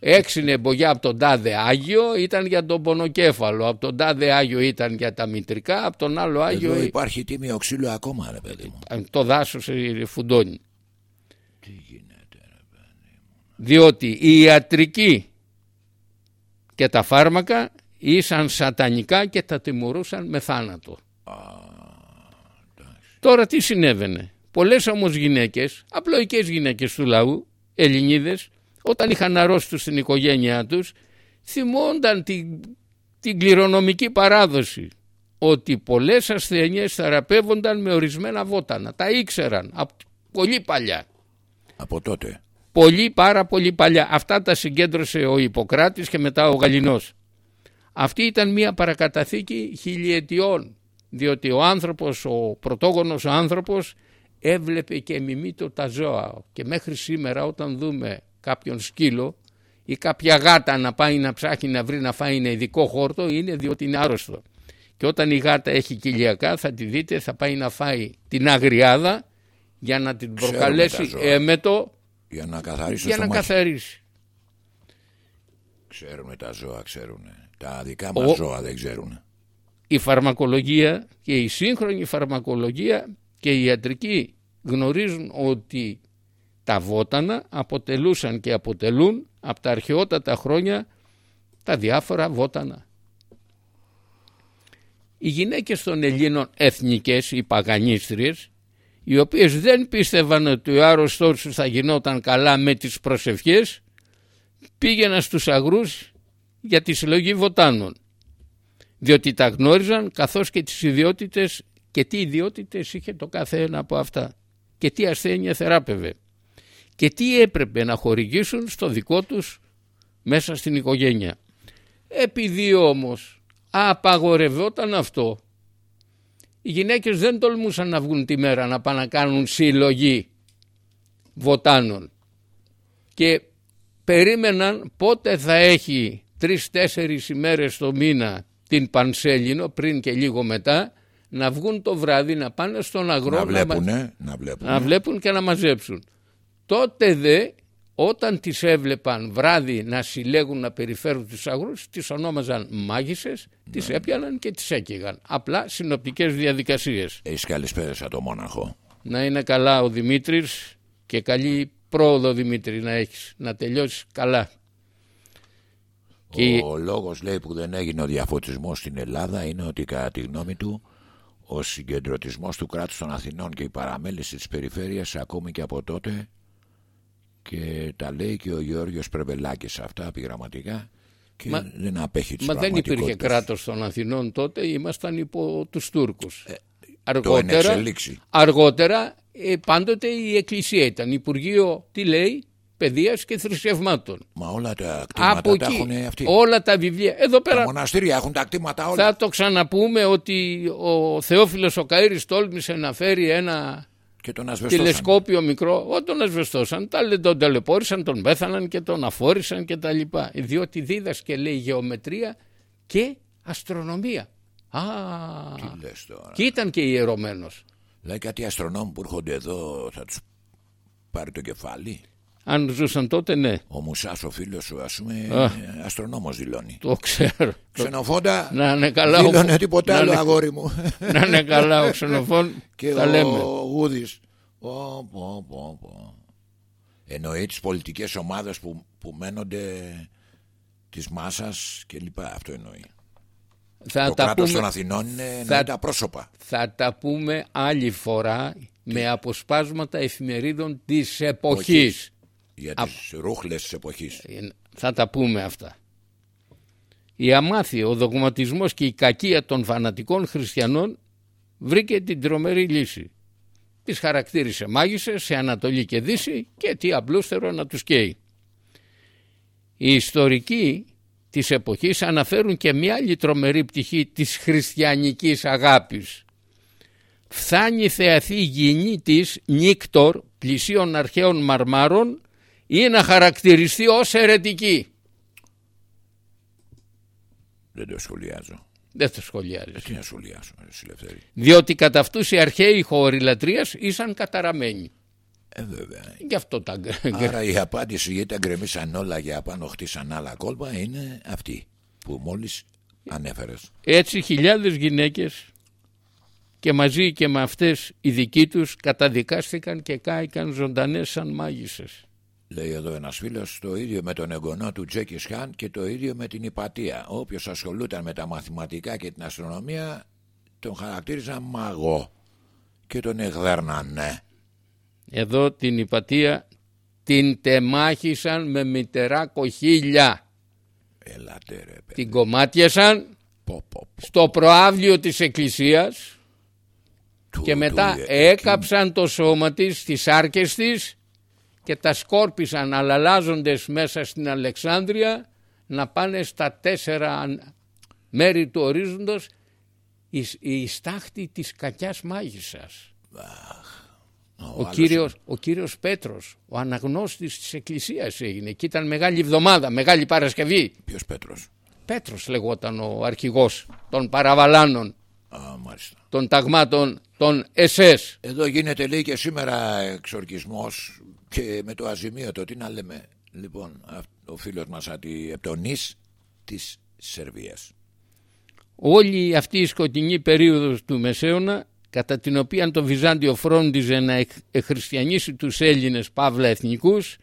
Έξινε μπογιά από τον τάδε Άγιο ήταν για τον πονοκέφαλο, από τον τάδε Άγιο ήταν για τα μητρικά, από τον άλλο Άγιο Εδώ υπάρχει τίμιο ξύλο ακόμα ρε παιδί μου. ε, το δάσος ε, φουντώνει. Τι γίνεται ρε παιδί διότι η ιατρική και τα φάρμακα ήσαν σατανικά και τα τιμωρούσαν με θάνατο. Τώρα τι συνέβαινε; Πολλές όμως γυναίκες, απλοϊκές γυναίκες του λαού, Ελληνίδες, όταν είχαν αρρώστους στην οικογένειά τους, θυμόνταν την, την κληρονομική παράδοση ότι πολλές ασθενειές θεραπεύονταν με ορισμένα βότανα. Τα ήξεραν από πολύ παλιά. Από τότε. Πολύ πάρα πολύ παλιά. Αυτά τα συγκέντρωσε ο Ιπποκράτης και μετά ο Γαλινός. Αυτή ήταν μια παρακαταθήκη χιλιετιών διότι ο άνθρωπος, ο πρωτόγονος άνθρωπος έβλεπε και μιμήτω τα ζώα και μέχρι σήμερα όταν δούμε κάποιον σκύλο ή κάποια γάτα να πάει να ψάχνει να βρει να φάει ένα ειδικό χόρτο είναι διότι είναι άρρωστο. Και όταν η γάτα έχει κοιλιακά θα τη δείτε θα πάει να φάει την αγριάδα για να την Ξέρουμε προκαλέσει τα ζώα. έμετο Για να καθαρίσει για το να στομάχι. καθαρίσει. Ξέρουμε τα ζώα, ξέρουν. Τα δικά Ο- μας ζώα δεν ξέρουν. η φαρμακολογία και η σύγχρονη φαρμακολογία και η ιατρική γνωρίζουν ότι τα βότανα αποτελούσαν και αποτελούν από τα αρχαιότατα χρόνια τα διάφορα βότανα. Οι γυναίκες των Ελλήνων εθνικές, οι παγανίστριες, οι οποίες δεν πίστευαν ότι ο άρρωστός τους θα γινόταν καλά με τις προσευχές, πήγαιναν στους αγρούς για τη συλλογή βοτάνων διότι τα γνώριζαν καθώς και τις ιδιότητες και τι ιδιότητες είχε το κάθε ένα από αυτά και τι ασθένεια θεράπευε και τι έπρεπε να χορηγήσουν στο δικό τους μέσα στην οικογένεια. Επειδή όμως απαγορευόταν αυτό οι γυναίκες δεν τολμούσαν να βγουν τη μέρα να πάνε να κάνουν συλλογή βοτάνων και περίμεναν πότε θα έχει τρεις-τέσσερις ημέρες το μήνα την Πανσέλινο πριν και λίγο μετά να βγουν το βράδυ να πάνε στον αγρό Να μα- βλέπουνε, να βλέπουνε. να βλέπουν και να μαζέψουν. Τότε δε όταν τις έβλεπαν βράδυ να συλλέγουν να περιφέρουν τους αγρούς τις ονόμαζαν μάγισσες, τις έπιαναν και τις έκυγαν. Απλά συνοπτικές διαδικασίες. Έχεις καλησπέρα σαν το μόναχο. Να είναι καλά ο Δημήτρης και καλή πρόοδο Δημήτρη να έχεις, να τελειώσεις καλά. Και- Ο λόγος λέει που δεν έγινε ο διαφωτισμός στην Ελλάδα είναι ότι κατά τη γνώμη του ο συγκεντρωτισμός του κράτους των Αθηνών και η παραμέληση της περιφέρειας ακόμη και από τότε και τα λέει και ο Γεώργιος Πρεβελάκης αυτά επιγραμματικά και Μα- δεν απέχει της Μα δεν υπήρχε πραγματικότητας. κράτος των Αθηνών τότε, ήμασταν υπό τους Τούρκους. Το αργότερα, ενεξελίξει. αργότερα ε, πάντοτε η Εκκλησία ήταν Υπουργείο, τι λέει, Παιδείας και Θρησκευμάτων. Μα όλα τα κτήματα Από τα εκεί έχουν αυτοί. όλα τα βιβλία. Εδώ Τα πέρα μοναστήρια έχουν τα κτήματα όλα. θα το ξαναπούμε ότι ο Θεόφιλος ο Καΐρης τόλμησε να φέρει ένα Και τον ασβεστώσαν. τηλεσκόπιο μικρό, ό, τον ασβεστώσαν, τα, λε- τον ταλαιπώρησαν, τον πέθαναν και τον αφόρησαν και τα λοιπά. Διότι δίδασκε λέει γεωμετρία και αστρονομία. Α, Τι λες τώρα. και ήταν και ιερωμένος. Δηλαδή κάτι αστρονόμοι που έρχονται εδώ θα τους πάρει το κεφάλι; Αν ζούσαν τότε ναι, Ο Μουσάς ο φίλος σου ας πούμε Α. ε, αστρονόμος δηλώνει. το ξέρω. Ξενοφόντα Να είναι καλά ο- δήλωνε τίποτα να άλλο είναι- αγόρι μου. Να είναι καλά ο ξενοφών, και τα ο λέμε. Γούδης. Πω, πω, πω, πω. Εννοεί τις πολιτικές ομάδες που, που μένονται της μάσας και λοιπά. Αυτό εννοεί. Θα το τα, κράτος των πούμε, Αθηνών είναι θα- εννοεί τα πρόσωπα. θα τα πούμε άλλη φορά με αποσπάσματα εφημερίδων της εποχής. Για τις ρούχλες της εποχής. Ε, Θα τα πούμε αυτά. Η αμάθεια, ο δογματισμός και η κακία των φανατικών χριστιανών βρήκε την τρομερή λύση. Τις χαρακτήρισε μάγισσες σε Ανατολή και Δύση και τι απλούστερο να τους καίει. Οι ιστορικοί της εποχής αναφέρουν και μια άλλη τρομερή πτυχή της χριστιανικής αγάπης. Φθάνει θεαθή γυνή της νύκτορ πλησίων αρχαίων μαρμάρων ή να χαρακτηριστεί ως αιρετική. Δεν το σχολιάζω. Δεν το σχολιάζεις. Τι να σχολιάσω, ρε Συλλευθέρη. Διότι κατά αυτούς οι αρχαίοι χώροι λατρείας ήσαν καταραμένοι. Ε, βέβαια. Γι' αυτό τα Άρα η απάντηση γιατί τα γκρεμίσαν όλα για απάνω χτίσαν άλλα κόλπα είναι αυτή που μόλις ανέφερες. Έτσι χιλιάδες γυναίκες και μαζί και με αυτές οι δικοί τους καταδικάστηκαν και κάηκαν ζωντανές σαν μάγισσες. Λέει εδώ ένας φίλος το ίδιο με τον εγγονό του Τζέκι Χάν και το ίδιο με την υπατία. Όποιος ασχολούταν με τα μαθηματικά και την αστρονομία τον χαρακτήριζαν μαγό και τον εγδέρνανε. Εδώ την υπατία την τεμάχισαν με μητερά κοχύλια. Ελάτε ρε παιδί. Την κομμάτιασαν Πω, πω, πω. στο προάβλιο της εκκλησίας Του- και μετά του- έκαψαν το σώμα της στις άρκες της και τα σκόρπισαν αλλαλάζοντες μέσα στην Αλεξάνδρεια να πάνε στα τέσσερα μέρη του ορίζοντος η, η στάχτη της κακιάς μάγισσας. Ο, άλλος- κύριος, ο κύριος Πέτρος, ο αναγνώστης της εκκλησίας έγινε και ήταν μεγάλη εβδομάδα, μεγάλη Παρασκευή. Ποιος Πέτρος; Πέτρος λεγόταν ο αρχηγός των παραβαλάνων Α, μάλιστα. των ταγμάτων των ΕΣΕΣ. Εδώ γίνεται λέει και σήμερα εξορκισμός και με το αζημίωτο, τι να λέμε. Λοιπόν, ο φίλος μας από το νης της Σερβίας. Όλη αυτή η σκοτεινή περίοδος του Μεσαίωνα κατά την οποία το Βυζάντιο φρόντιζε να εχριστιανίσει τους Έλληνες παύλα εθνικούς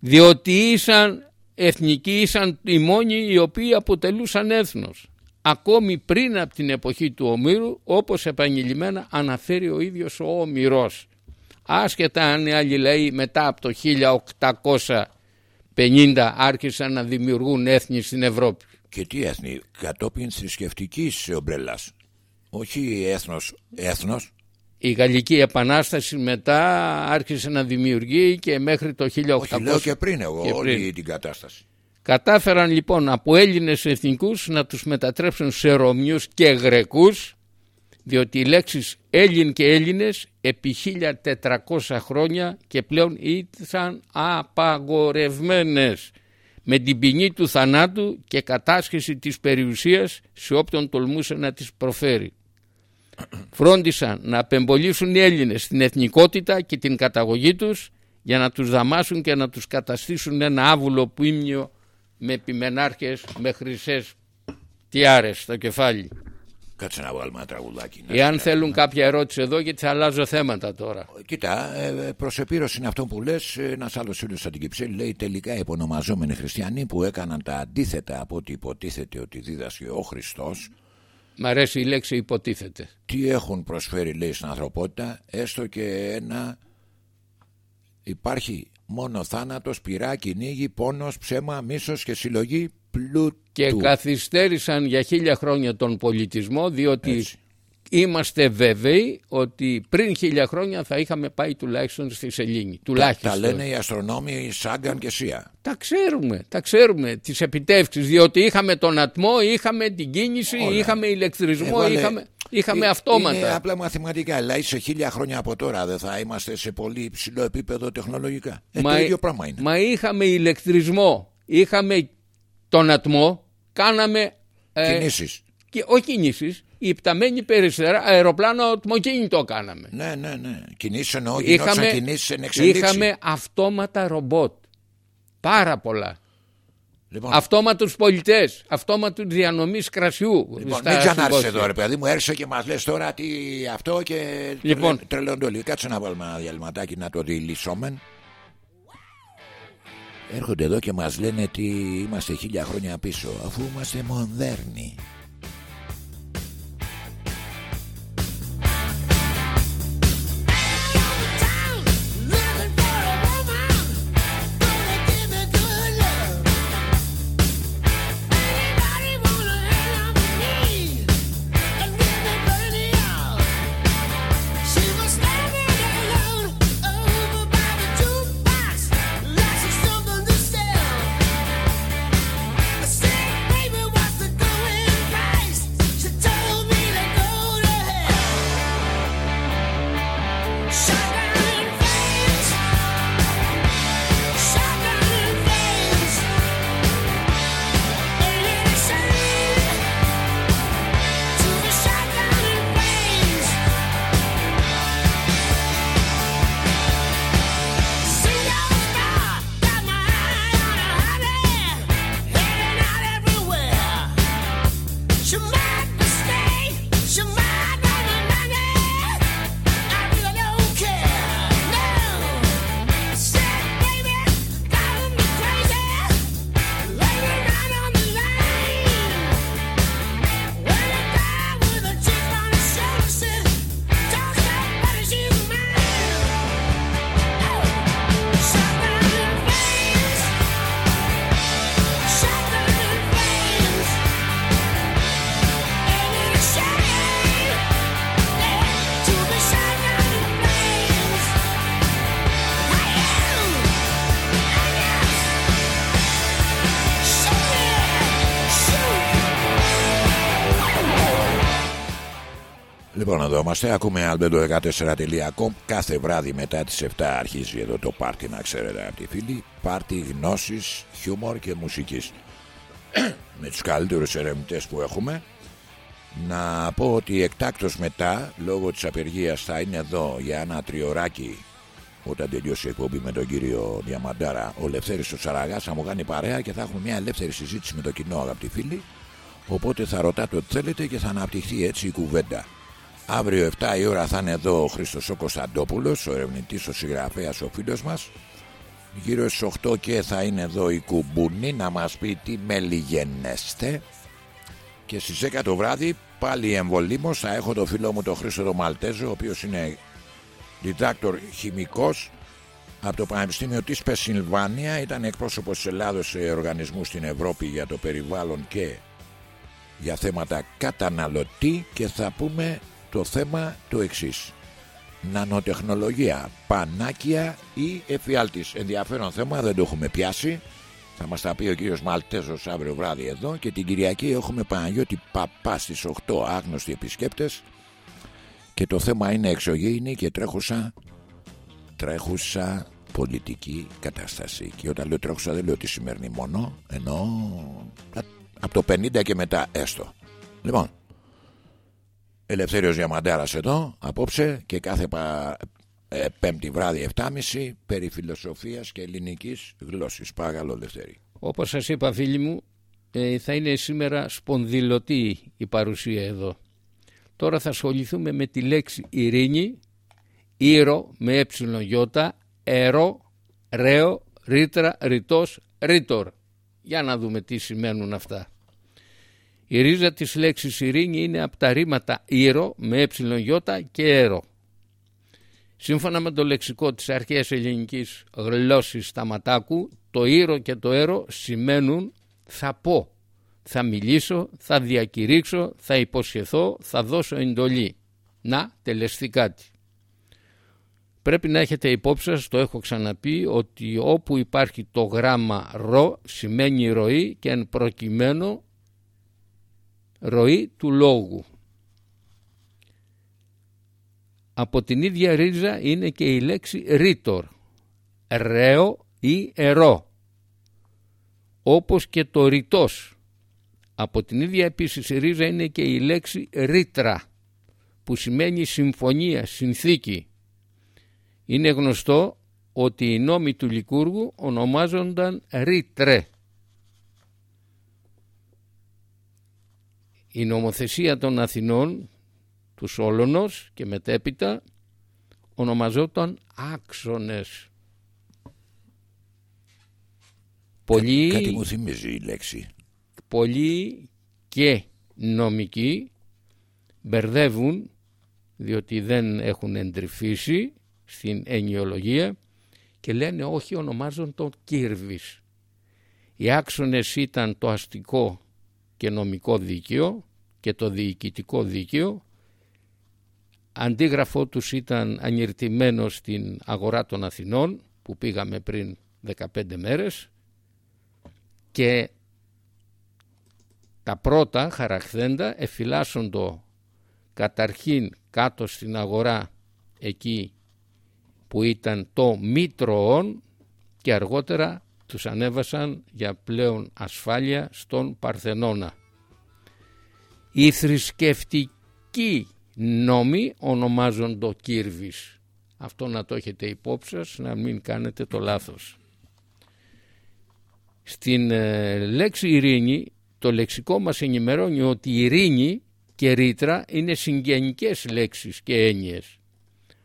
διότι ήσαν εθνικοί, ήσαν οι μόνοι οι οποίοι αποτελούσαν έθνος ακόμη πριν από την εποχή του Ομήρου όπως επανειλημμένα αναφέρει ο ίδιος ο Ομηρός άσχετα αν οι άλλοι λέει μετά από το 1850 άρχισαν να δημιουργούν έθνη στην Ευρώπη και τι έθνη, κατόπιν θρησκευτικής ομπρελάς. Όχι έθνος, έθνος. Η Γαλλική Επανάσταση μετά άρχισε να δημιουργεί και μέχρι το 1800. Όχι, λέω και πριν εγώ, και όλη την κατάσταση. Κατάφεραν λοιπόν από Έλληνες εθνικούς να τους μετατρέψουν σε Ρωμιούς και Γρεκούς διότι οι λέξεις Έλλην και Έλληνες επί 1400 χρόνια και πλέον ήταν απαγορευμένες με την ποινή του θανάτου και κατάσχεση της περιουσίας σε όποιον τολμούσε να τις προφέρει. Φρόντισαν να απεμπολίσουν οι Έλληνες την εθνικότητα και την καταγωγή τους για να τους δαμάσουν και να τους καταστήσουν ένα άβουλο πίμνιο με επιμενάρχες με χρυσές τιάρες στο κεφάλι. Κάτσε να βάλουμε ένα τραγουδάκι. Εάν θέλουν κάποια ερώτηση εδώ, γιατί θα αλλάζω θέματα τώρα. Κοίτα, ε, προς επίρρωση είναι αυτό που λες. Ένας άλλος φίλος από την Κυψέλη λέει τελικά οι υπονομαζόμενοι χριστιανοί που έκαναν τα αντίθετα από ό,τι υποτίθεται ότι δίδασκε ο Χριστός. Μ' αρέσει η λέξη υποτίθεται. Τι έχουν προσφέρει, λέει, στην ανθρωπότητα, έστω και ένα. Υπάρχει μόνο θάνατος, πειρά, κυνήγι, πόνος, ψέμα, μίσος και συλλογή πλούτου. Και καθυστέρησαν για χίλια χρόνια τον πολιτισμό διότι είμαστε βέβαιοι ότι πριν χίλια χρόνια θα είχαμε πάει τουλάχιστον στη Σελήνη. Τουλάχιστον. Τα, λένε οι αστρονόμοι Σάγκαν και Σία. Τα ξέρουμε, τα ξέρουμε τις επιτεύξεις διότι είχαμε τον ατμό, είχαμε την κίνηση, είχαμε ηλεκτρισμό, είχαμε... Είχαμε ε, αυτόματα. Είναι απλά μαθηματικά. Αλλά σε χίλια χρόνια από τώρα δεν θα είμαστε σε πολύ υψηλό επίπεδο τεχνολογικά. Ε, μα, το ίδιο πράγμα είναι. Μα είχαμε ηλεκτρισμό, είχαμε τον ατμό, κάναμε. Ε, κινήσεις. Και, όχι κινήσεις. Η πταμένη περιστερά αεροπλάνο ατμοκίνητο κάναμε. Ναι, ναι, ναι. Κινήσεις εννοώ. Είχαμε, κινήσεις εν είχαμε αυτόματα ρομπότ. Πάρα πολλά. Λοιπόν. Αυτόματους πολιτές, αυτόματους διανομής κρασιού. Λοιπόν, μην ξανάρθεις εδώ ρε παιδί μου, έρχεσαι και μας λες τώρα τι αυτό και λοιπόν. τρελαίνονται όλοι. Κάτσε να βάλουμε ένα διαλυματάκι να το δηλησόμεν. Έρχονται εδώ και μας λένε ότι είμαστε χίλια χρόνια πίσω, αφού είμαστε μοντέρνοι. Είμαστε. Ακούμε albedo14.com. Κάθε βράδυ μετά τις 7 αρχίζει εδώ το πάρτι, να ξέρετε από τη φίλη. Πάρτι γνώσης, χιούμορ και μουσικής. με τους καλύτερους ερευνητές που έχουμε να πω ότι εκτάκτος μετά λόγω της απεργίας θα είναι εδώ για ένα τριωράκι όταν τελειώσει η εκπομπή με τον κύριο Διαμαντάρα ο Λευθέρης ο Σαραγάς θα μου κάνει παρέα και θα έχουμε μια ελεύθερη συζήτηση με το κοινό αγαπητοί φίλοι οπότε θα ρωτάτε ό,τι θέλετε και θα αναπτυχθεί έτσι η κουβέντα αύριο 7 η ώρα θα είναι εδώ ο Χρήστος ο Κωνσταντόπουλος ο ερευνητής, ο συγγραφέας, ο φίλος μας. Γύρω στις 8 και θα είναι εδώ η Κουμπούνη να μας πει τι μελιγενέστε και στις 10 το βράδυ πάλι εμβολήμως θα έχω το φίλο μου τον Χρήστο το Μαλτέζο ο οποίος είναι διδάκτορ χημικός από το Πανεπιστήμιο της Πεσιλβάνια ήταν εκπρόσωπος της Ελλάδος σε οργανισμούς στην Ευρώπη για το περιβάλλον και για θέματα καταναλωτή. Και θα πούμε το θέμα το εξής. Νανοτεχνολογία, πανάκια ή εφιάλτης. Ενδιαφέρον θέμα δεν το έχουμε πιάσει. Θα μας τα πει ο κύριος Μαλτέζος αύριο βράδυ εδώ και την Κυριακή έχουμε Παναγιώτη Παπά στις 8 άγνωστοι επισκέπτες. Και το θέμα είναι εξωγήινη και τρέχουσα τρέχουσα πολιτική κατάσταση. Και όταν λέω τρέχουσα δεν λέω τη σημερινή μόνο ενώ από το 50 και μετά έστω. Λοιπόν Ελευθέριος Διαμαντάρας εδώ απόψε και κάθε πα... ε, πέμπτη βράδυ 7.30 περί φιλοσοφίας και ελληνικής γλώσσης. Παρακαλώ Ελευθέρη. Όπως σας είπα φίλοι μου ε, θα είναι σήμερα σπονδυλωτή η παρουσία εδώ. Τώρα θα ασχοληθούμε με τη λέξη ειρήνη, ήρο με ε γιώτα, ερώ, ρέο, ρήτρα, ρητός, ρήτορ. Για να δούμε τι σημαίνουν αυτά. Η ρίζα της λέξης ειρήνη είναι από τα ρήματα ήρο με ε και έρο. Σύμφωνα με το λεξικό της αρχαίας ελληνικής γλώσσης σταματάκου, το ήρο και το έρο σημαίνουν θα πω, θα μιλήσω, θα διακηρύξω, θα υποσχεθώ, θα δώσω εντολή. Να τελεστεί κάτι. Πρέπει να έχετε υπόψη σας, το έχω ξαναπεί, ότι όπου υπάρχει το γράμμα ρο σημαίνει ροή και εν προκειμένου ροή του λόγου. Από την ίδια ρίζα είναι και η λέξη ρήτορ, ρέο ή ερώ, όπως και το ρητός. Από την ίδια επίσης ρίζα είναι και η λέξη ρήτρα, που σημαίνει συμφωνία, συνθήκη. Είναι γνωστό ότι οι νόμοι του Λικούργου ονομάζονταν ρήτρε. Η νομοθεσία των Αθηνών τους Σόλωνος και μετέπειτα ονομαζόταν άξονες. Πολύ, κάτι μου θυμίζει η λέξη. Πολλοί και νομικοί μπερδεύουν διότι δεν έχουν εντρυφήσει στην ενιολογία και λένε όχι ονομάζουν τον Κύρβης. Οι άξονες ήταν το αστικό και νομικό δίκαιο και το διοικητικό δίκαιο. Αντίγραφό τους ήταν ανιρτημένο στην αγορά των Αθηνών που πήγαμε πριν 15 μέρες. Και τα πρώτα χαραχθέντα εφυλάσσοντο καταρχήν κάτω στην αγορά εκεί που ήταν το Μήτροον και αργότερα τους ανέβασαν για πλέον ασφάλεια στον Παρθενώνα. Οι θρησκευτικοί νόμοι ονομάζονται κύρβης. Αυτό να το έχετε υπόψη σας, να μην κάνετε το λάθος. Στην ε, λέξη ειρήνη, το λεξικό μας ενημερώνει ότι ειρήνη και ρήτρα είναι συγγενικές λέξεις και έννοιες.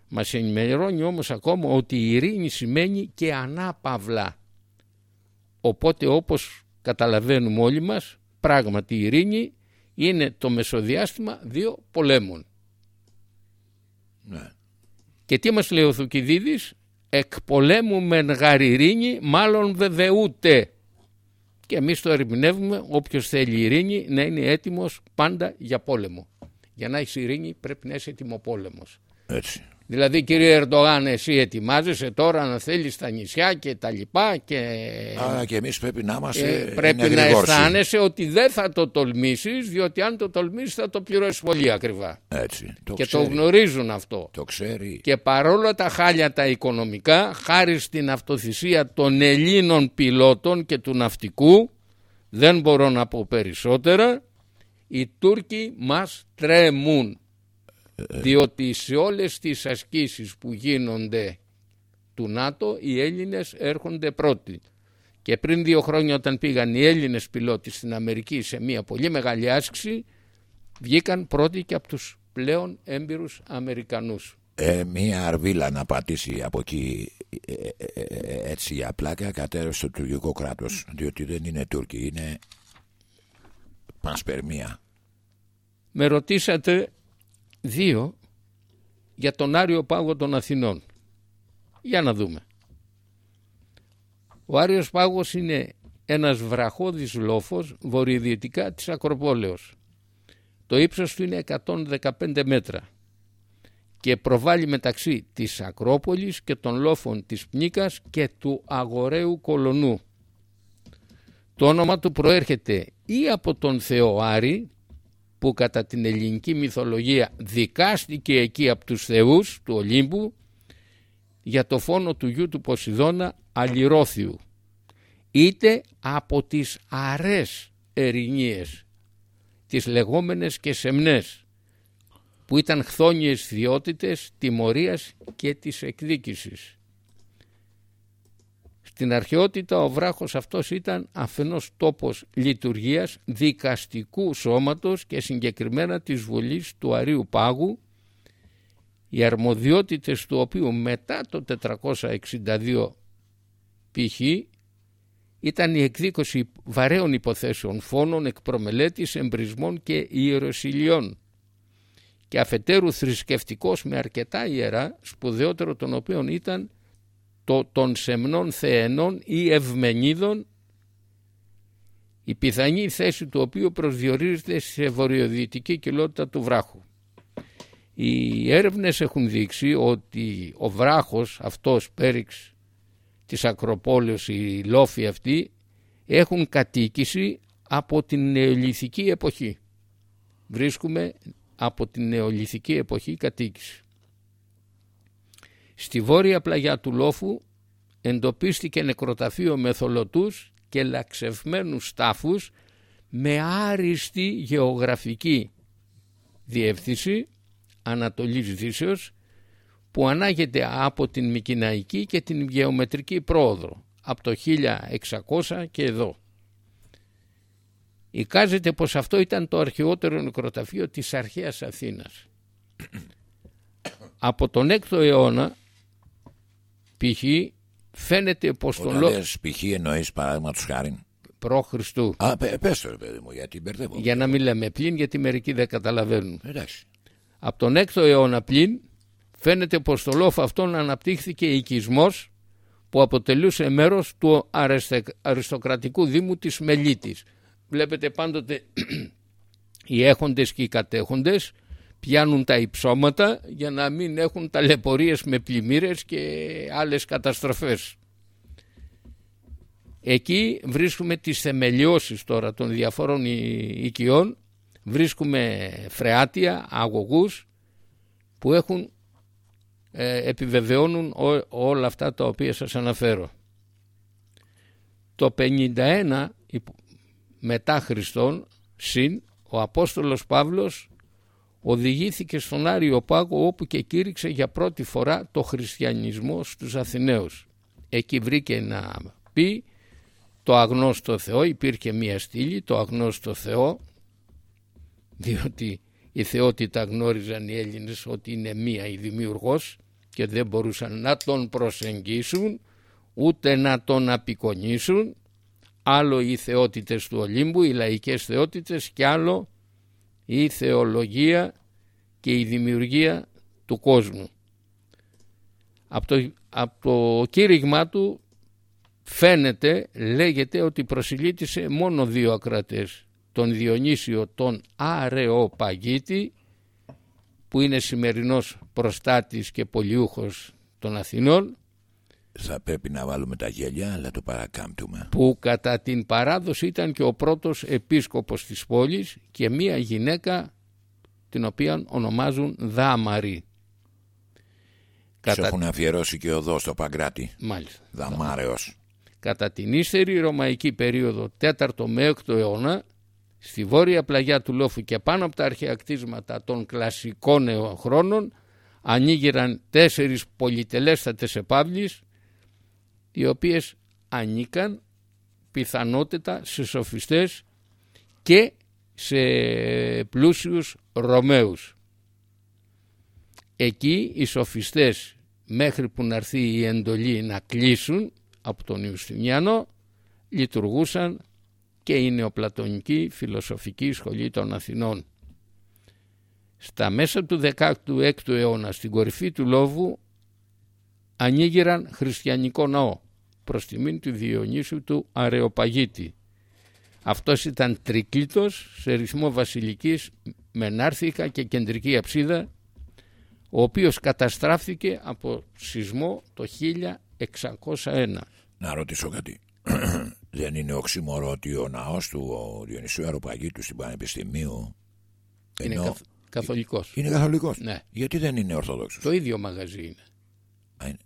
Μας ενημερώνει όμως ακόμα ότι η ειρήνη σημαίνει και ανάπαυλα. Οπότε όπως καταλαβαίνουμε όλοι μας, πράγματι η ειρήνη είναι το μεσοδιάστημα δύο πολέμων. Ναι. Και τι μας λέει ο Θουκυδίδης, εκ πολέμου μεν γαρ μάλλον βεβαιούται. Και εμείς το ερμηνεύουμε όποιος θέλει ειρήνη να είναι έτοιμος πάντα για πόλεμο. Για να έχεις ειρήνη πρέπει να είσαι έτοιμο πόλεμος. Έτσι. Δηλαδή κύριε Ερντογάν εσύ ετοιμάζεσαι τώρα να θέλεις τα νησιά και τα λοιπά και... Άρα και εμείς πρέπει να είμαστε ε, Πρέπει να αισθάνεσαι ότι δεν θα το τολμήσεις διότι αν το τολμήσεις θα το πληρώσεις πολύ ακριβά. Έτσι, το και ξέρει. το γνωρίζουν αυτό. Το ξέρει. Και παρόλα τα χάλια τα οικονομικά χάρη στην αυτοθυσία των Ελλήνων πιλότων και του ναυτικού Δεν μπορώ να πω περισσότερα. Οι Τούρκοι μας τρέμουν. Διότι σε όλες τις ασκήσεις που γίνονται του ΝΑΤΟ οι Έλληνες έρχονται πρώτοι. Και πριν δύο χρόνια όταν πήγαν οι Έλληνες πιλότοι στην Αμερική σε μια πολύ μεγάλη άσκηση βγήκαν πρώτοι και από τους πλέον έμπειρους Αμερικανούς. Ε, μία αρβίλα να πατήσει από εκεί ε, ε, ε έτσι για πλάκα κατέρευσε το τουρκικό κράτος διότι δεν είναι Τούρκοι, είναι πανσπερμία. Με ρωτήσατε δύο για τον Άριο Πάγο των Αθηνών. Για να δούμε. Ο Άριος Πάγος είναι ένας βραχώδης λόφος βορειοδυτικά της Ακροπόλεως. Το ύψος του είναι 115 μέτρα και προβάλλει μεταξύ της Ακρόπολης και των λόφων της Πνίκας και του Αγοραίου Κολονού. Το όνομα του προέρχεται ή από τον Θεό Άρη που κατά την ελληνική μυθολογία δικάστηκε εκεί από τους θεούς του Ολύμπου για το φόνο του γιου του Ποσειδώνα Αλληρώθιου είτε από τις αρές ερηνίες τις λεγόμενες και σεμνές που ήταν χθόνιες διότητες τιμωρίας και της εκδίκησης. Στην αρχαιότητα ο βράχος αυτός ήταν αφενός τόπος λειτουργίας δικαστικού σώματος και συγκεκριμένα της Βουλής του Αρίου Πάγου οι αρμοδιότητες του οποίου μετά το 462 π.χ. ήταν η εκδίκωση βαρέων υποθέσεων φόνων, εκπρομελέτης, εμπρισμών και ιεροσιλιών και αφετέρου θρησκευτικός με αρκετά ιερά, σπουδαιότερο των οποίων ήταν το των σεμνών θεενών ή ευμενίδων η πιθανή θέση του οποίου προσδιορίζεται σε βορειοδυτική κοιλότητα του βράχου. Οι έρευνες έχουν δείξει ότι ο βράχος αυτός πέριξ της Ακροπόλεως, οι λόφοι αυτοί έχουν κατοίκηση από την νεολιθική εποχή. Βρίσκουμε από την νεολιθική εποχή κατοίκηση. Στη βόρεια πλαγιά του Λόφου εντοπίστηκε νεκροταφείο με θολωτούς και λαξευμένους στάφους με άριστη γεωγραφική διεύθυνση Ανατολής Δύσεως που ανάγεται από την Μικυναϊκή και την Γεωμετρική Πρόοδο από το 1600 και εδώ. Εικάζεται πως αυτό ήταν το αρχαιότερο νεκροταφείο της αρχαίας Αθήνας. Από τον 6ο αιώνα π.χ. φαίνεται πως Όταν το... λες π.χ. εννοείς παράδειγμα χάρη. Προ Χριστού. Α, πες το ρε παιδί μου γιατί μπερδεύω. Για να μην λέμε πλην γιατί μερικοί δεν καταλαβαίνουν. Εντάξει. Από τον 6ο αιώνα πλην φαίνεται πως στο λόφο αυτόν αναπτύχθηκε οικισμός που αποτελούσε μέρος του αριστοκρατικού δήμου της Μελίτης βλέπετε πάντοτε οι έχοντες και οι κατέχοντες πιάνουν τα υψώματα για να μην έχουν ταλαιπωρίες με πλημμύρες και άλλες καταστροφές. Εκεί βρίσκουμε τις θεμελιώσεις τώρα των διαφόρων οικειών, βρίσκουμε φρεάτια, αγωγούς που έχουν, ε, επιβεβαιώνουν όλα αυτά τα οποία σας αναφέρω. Το 51 μετά Χριστόν συν ο Απόστολος Παύλος οδηγήθηκε στον Άριο Πάγο όπου και κήρυξε για πρώτη φορά το χριστιανισμό στους Αθηναίους. Εκεί βρήκε να πει το αγνώστο Θεό, υπήρχε μία στήλη, το αγνώστο Θεό, διότι η θεότητα γνώριζαν οι Έλληνες ότι είναι μία η δημιουργός και δεν μπορούσαν να τον προσεγγίσουν ούτε να τον απεικονίσουν άλλο οι θεότητες του Ολύμπου, οι λαϊκές θεότητες και άλλο η θεολογία και η δημιουργία του κόσμου. Από το, από το κήρυγμά του φαίνεται, λέγεται ότι προσιλήτησε μόνο δύο ακρατές, τον Διονύσιο τον Αρεοπαγίτη που είναι σημερινός προστάτης και πολιούχος των Αθηνών θα πρέπει να βάλουμε τα γέλια αλλά το παρακάμπτουμε. Που κατά την παράδοση ήταν και ο πρώτος επίσκοπος της πόλης και μία γυναίκα την οποία ονομάζουν Δάμαρη. Κατά... έχουν αφιερώσει και οδό στο Παγκράτη. Μάλιστα. Δαμάρεος. Κατά την ύστερη ρωμαϊκή περίοδο 4ο με 6ο αιώνα στη βόρεια πλαγιά του Λόφου και πάνω από τα αρχαία κτίσματα των κλασικών χρόνων ανοίγηραν τέσσερις πολυτελέστατες επαύλεις οι οποίες ανήκαν πιθανότητα σε σοφιστές και σε πλούσιους Ρωμαίους. Εκεί οι σοφιστές μέχρι που να έρθει η εντολή να κλείσουν από τον Ιουστινιανό λειτουργούσαν και η νεοπλατωνική φιλοσοφική σχολή των Αθηνών. Στα μέσα του 16ου αιώνα στην κορυφή του Λόβου ανοίγηραν χριστιανικό ναό προς τιμήν του Διονύσου του Αρεοπαγίτη. Αυτός ήταν τρικλήτος σε ρυθμό βασιλικής με νάρθηκα και κεντρική αψίδα ο οποίος καταστράφηκε από σεισμό το 1601. Να ρωτήσω κάτι. Δεν είναι οξύμορο ότι ο ναός του ο Διονυσίου Αροπαγίτου στην Πανεπιστημίου είναι ενώ... καθ... καθολικός. Είναι καθολικός. Ναι. Γιατί δεν είναι ορθόδοξος; Το ίδιο μαγαζί είναι. Α, είναι.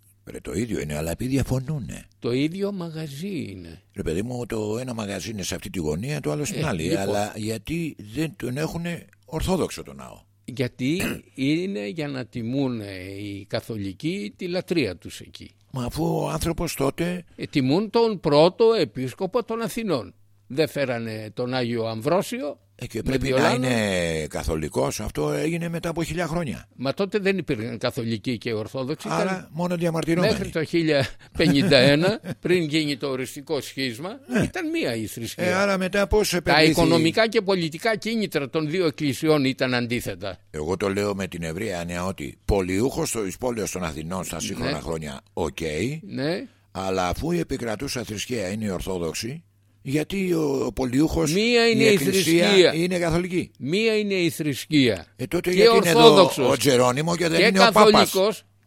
Το ίδιο είναι, αλλά επειδή διαφωνούν. Το ίδιο μαγαζί είναι. Ρε παιδί μου, το ένα μαγαζί είναι σε αυτή τη γωνία, το άλλο στην ε, άλλη. Λοιπόν. Αλλά γιατί δεν τον έχουν ορθόδοξο το ναό; Γιατί είναι για να τιμούν οι καθολικοί τη λατρεία τους εκεί. Μα αφού ο άνθρωπος τότε... Ε, τιμούν τον πρώτο επίσκοπο των Αθηνών. Δεν φέρανε τον Άγιο Αμβρόσιο ε, και πρέπει να είναι καθολικός. Αυτό έγινε μετά από χιλιά χρόνια. Μα τότε δεν υπήρχαν καθολικοί και ορθόδοξοι. Άρα ήταν... μόνο διαμαρτυρόμενοι. Μέχρι το 1051 πριν γίνει το οριστικό σχίσμα ναι. ήταν μία η θρησκεία. Ε, άρα μετά πώς Τα οικονομικά και πολιτικά κίνητρα των δύο εκκλησιών ήταν αντίθετα. Εγώ το λέω με την ευρία έννοια ότι πολιούχος τη πόλεως των Αθηνών στα σύγχρονα ναι. χρόνια, OK. Okay, ναι. Αλλά αφού η επικρατούσα θρησκεία είναι η Ορθόδοξη, γιατί ο, ο πολιούχος Μία είναι η, η θρησκεία είναι καθολική; Μία είναι η θρησκεία. Ε, τότε και γιατί ορθόδοξος. Είναι εδώ ο Τζερόνιμο και δεν και είναι ο Πάπας;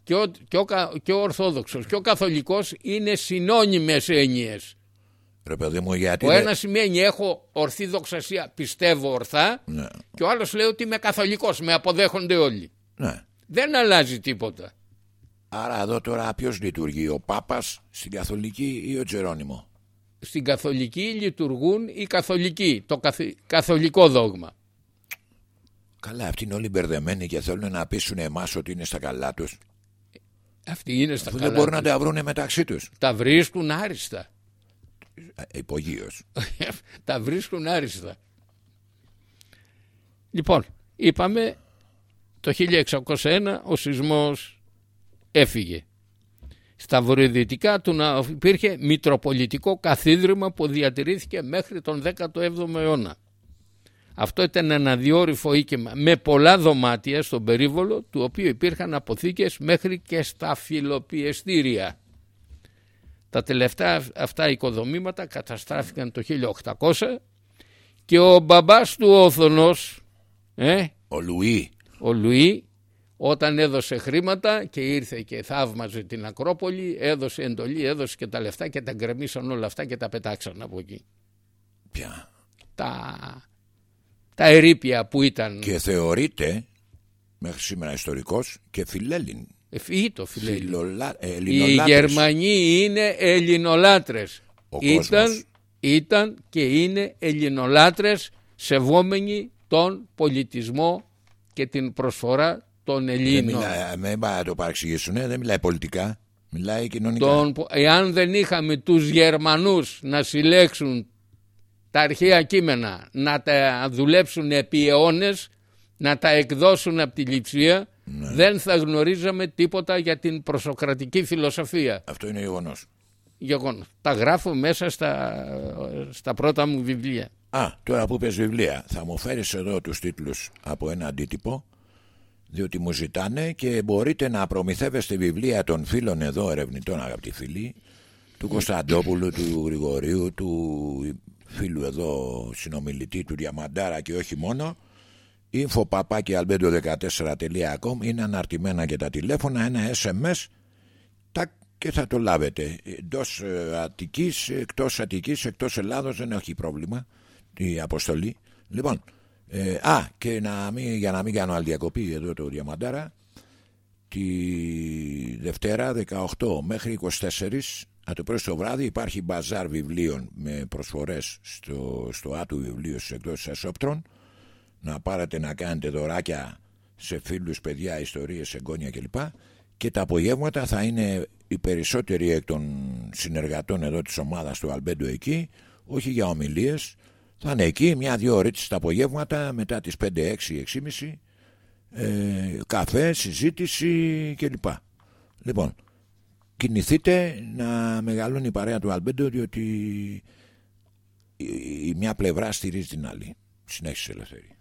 Και ο, και, ο, και ο Ορθόδοξος και ο Καθολικός είναι συνώνυμες έννοιες. Ρε παιδί μου, γιατί ο δε... ένας σημαίνει έχω ορθή δοξασία, πιστεύω ορθά ναι. και ο άλλος λέει ότι είμαι καθολικός, με αποδέχονται όλοι. Ναι. Δεν αλλάζει τίποτα. Άρα εδώ τώρα ποιος λειτουργεί, ο Πάπας στην Καθολική ή ο Τζερόνιμο; Στην καθολική λειτουργούν οι καθολικοί, το καθολικό δόγμα. Καλά, αυτοί είναι όλοι μπερδεμένοι και θέλουν να πείσουν εμάς ότι είναι στα καλά τους. Αυτοί είναι στα Αφού καλά. Δεν μπορούν να τα βρουν μεταξύ τους. Τα βρίσκουν άριστα. Ε, Υπογείως. τα βρίσκουν άριστα. Λοιπόν, είπαμε το 1601 ο σεισμός έφυγε. Στα βορειοδυτικά του να υπήρχε μητροπολιτικό καθίδρυμα που διατηρήθηκε μέχρι τον 17ο αιώνα. Αυτό ήταν ένα διόρυφο οίκεμα με πολλά δωμάτια στον περίβολο του οποίου υπήρχαν αποθήκες μέχρι και στα φιλοπιεστήρια. Τα τελευταία αυτά οικοδομήματα καταστράφηκαν το 1800 και ο μπαμπάς του Όθωνος, ε, ο Λουί, ο Λουί όταν έδωσε χρήματα και ήρθε και θαύμαζε την Ακρόπολη, έδωσε εντολή, έδωσε και τα λεφτά και τα γκρεμίσαν όλα αυτά και τα πετάξαν από εκεί. Ποια; Τα, τα ερήπια που ήταν. Και θεωρείται μέχρι σήμερα ιστορικός και φιλέλλην. Εφήγη το φιλέλλην. Φιλολα... Ε, Οι Γερμανοί είναι ελληνολάτρες. ήταν, ήταν και είναι ελληνολάτρες σεβόμενοι τον πολιτισμό και την προσφορά των Ελλήνων. Δεν μιλάει, μην το παρεξηγήσουν, δεν μιλάει πολιτικά, μιλάει κοινωνικά. Τον, εάν δεν είχαμε τους Γερμανούς να συλλέξουν τα αρχαία κείμενα, να τα δουλέψουν επί αιώνες, να τα εκδώσουν από τη λειψία, ναι. δεν θα γνωρίζαμε τίποτα για την προσοκρατική φιλοσοφία. Αυτό είναι γεγονός. Γεγονός. Τα γράφω μέσα στα, στα πρώτα μου βιβλία. Α, τώρα που πες βιβλία, θα μου φέρεις εδώ τους τίτλους από ένα αντίτυπο διότι μου ζητάνε και μπορείτε να προμηθεύεστε βιβλία των φίλων εδώ ερευνητών αγαπητοί φίλοι του Κωνσταντόπουλου, του Γρηγορίου, του φίλου εδώ συνομιλητή του Διαμαντάρα και όχι μόνο. Info.albedo14.com είναι αναρτημένα και τα τηλέφωνα. Ένα SMS τα και θα το λάβετε. Εντός ε, Αττικής, εκτός Αττικής, εκτός Ελλάδος δεν έχει πρόβλημα η αποστολή. Λοιπόν ε, α, και να μην, για να μην κάνω άλλη διακοπή εδώ το Διαμαντάρα, τη Δευτέρα 18 μέχρι 24 Από το πρωί στο βράδυ υπάρχει μπαζάρ βιβλίων με προσφορές στο, στο άτου βιβλίου στις εκδόσεις Ασόπτρων να πάρετε να κάνετε δωράκια σε φίλους, παιδιά, ιστορίες, εγγόνια κλπ. Και τα απογεύματα θα είναι οι περισσότεροι εκ των συνεργατών εδώ της ομάδας του Αλμπέντο εκεί, όχι για ομιλίες, θα είναι εκεί μια-δυο ώρες τα απογεύματα μετά τις 5, 6, 6.30 ε, καφέ, συζήτηση κλπ. Λοιπόν, κινηθείτε να μεγαλώνει η παρέα του Αλμπέντο διότι η μια πλευρά στηρίζει την άλλη. Συνέχισε ελευθερία.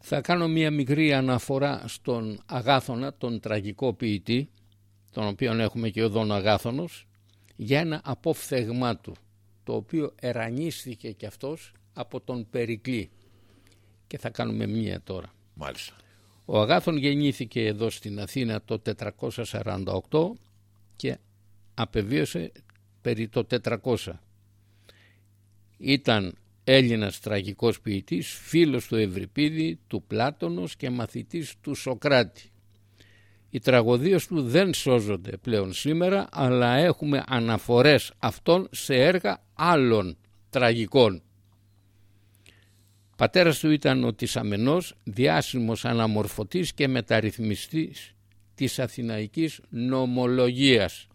Θα κάνω μια μικρή αναφορά στον Αγάθωνα, τον τραγικό ποιητή, τον οποίο έχουμε και ο Δόν Αγάθωνος, για ένα απόφθεγμά του, το οποίο ερανίστηκε και αυτός από τον Περικλή. Και θα κάνουμε μία τώρα. Μάλιστα. Ο Αγάθων γεννήθηκε εδώ στην Αθήνα το 448 και απεβίωσε περί το 400. Ήταν Έλληνας τραγικός ποιητής, φίλος του Ευρυπίδη, του Πλάτωνος και μαθητής του Σοκράτη. Οι τραγωδίες του δεν σώζονται πλέον σήμερα, αλλά έχουμε αναφορές αυτών σε έργα άλλων τραγικών. Πατέρας του ήταν ο Τισαμενός, διάσημος αναμορφωτής και μεταρρυθμιστής της αθηναϊκής νομολογίας.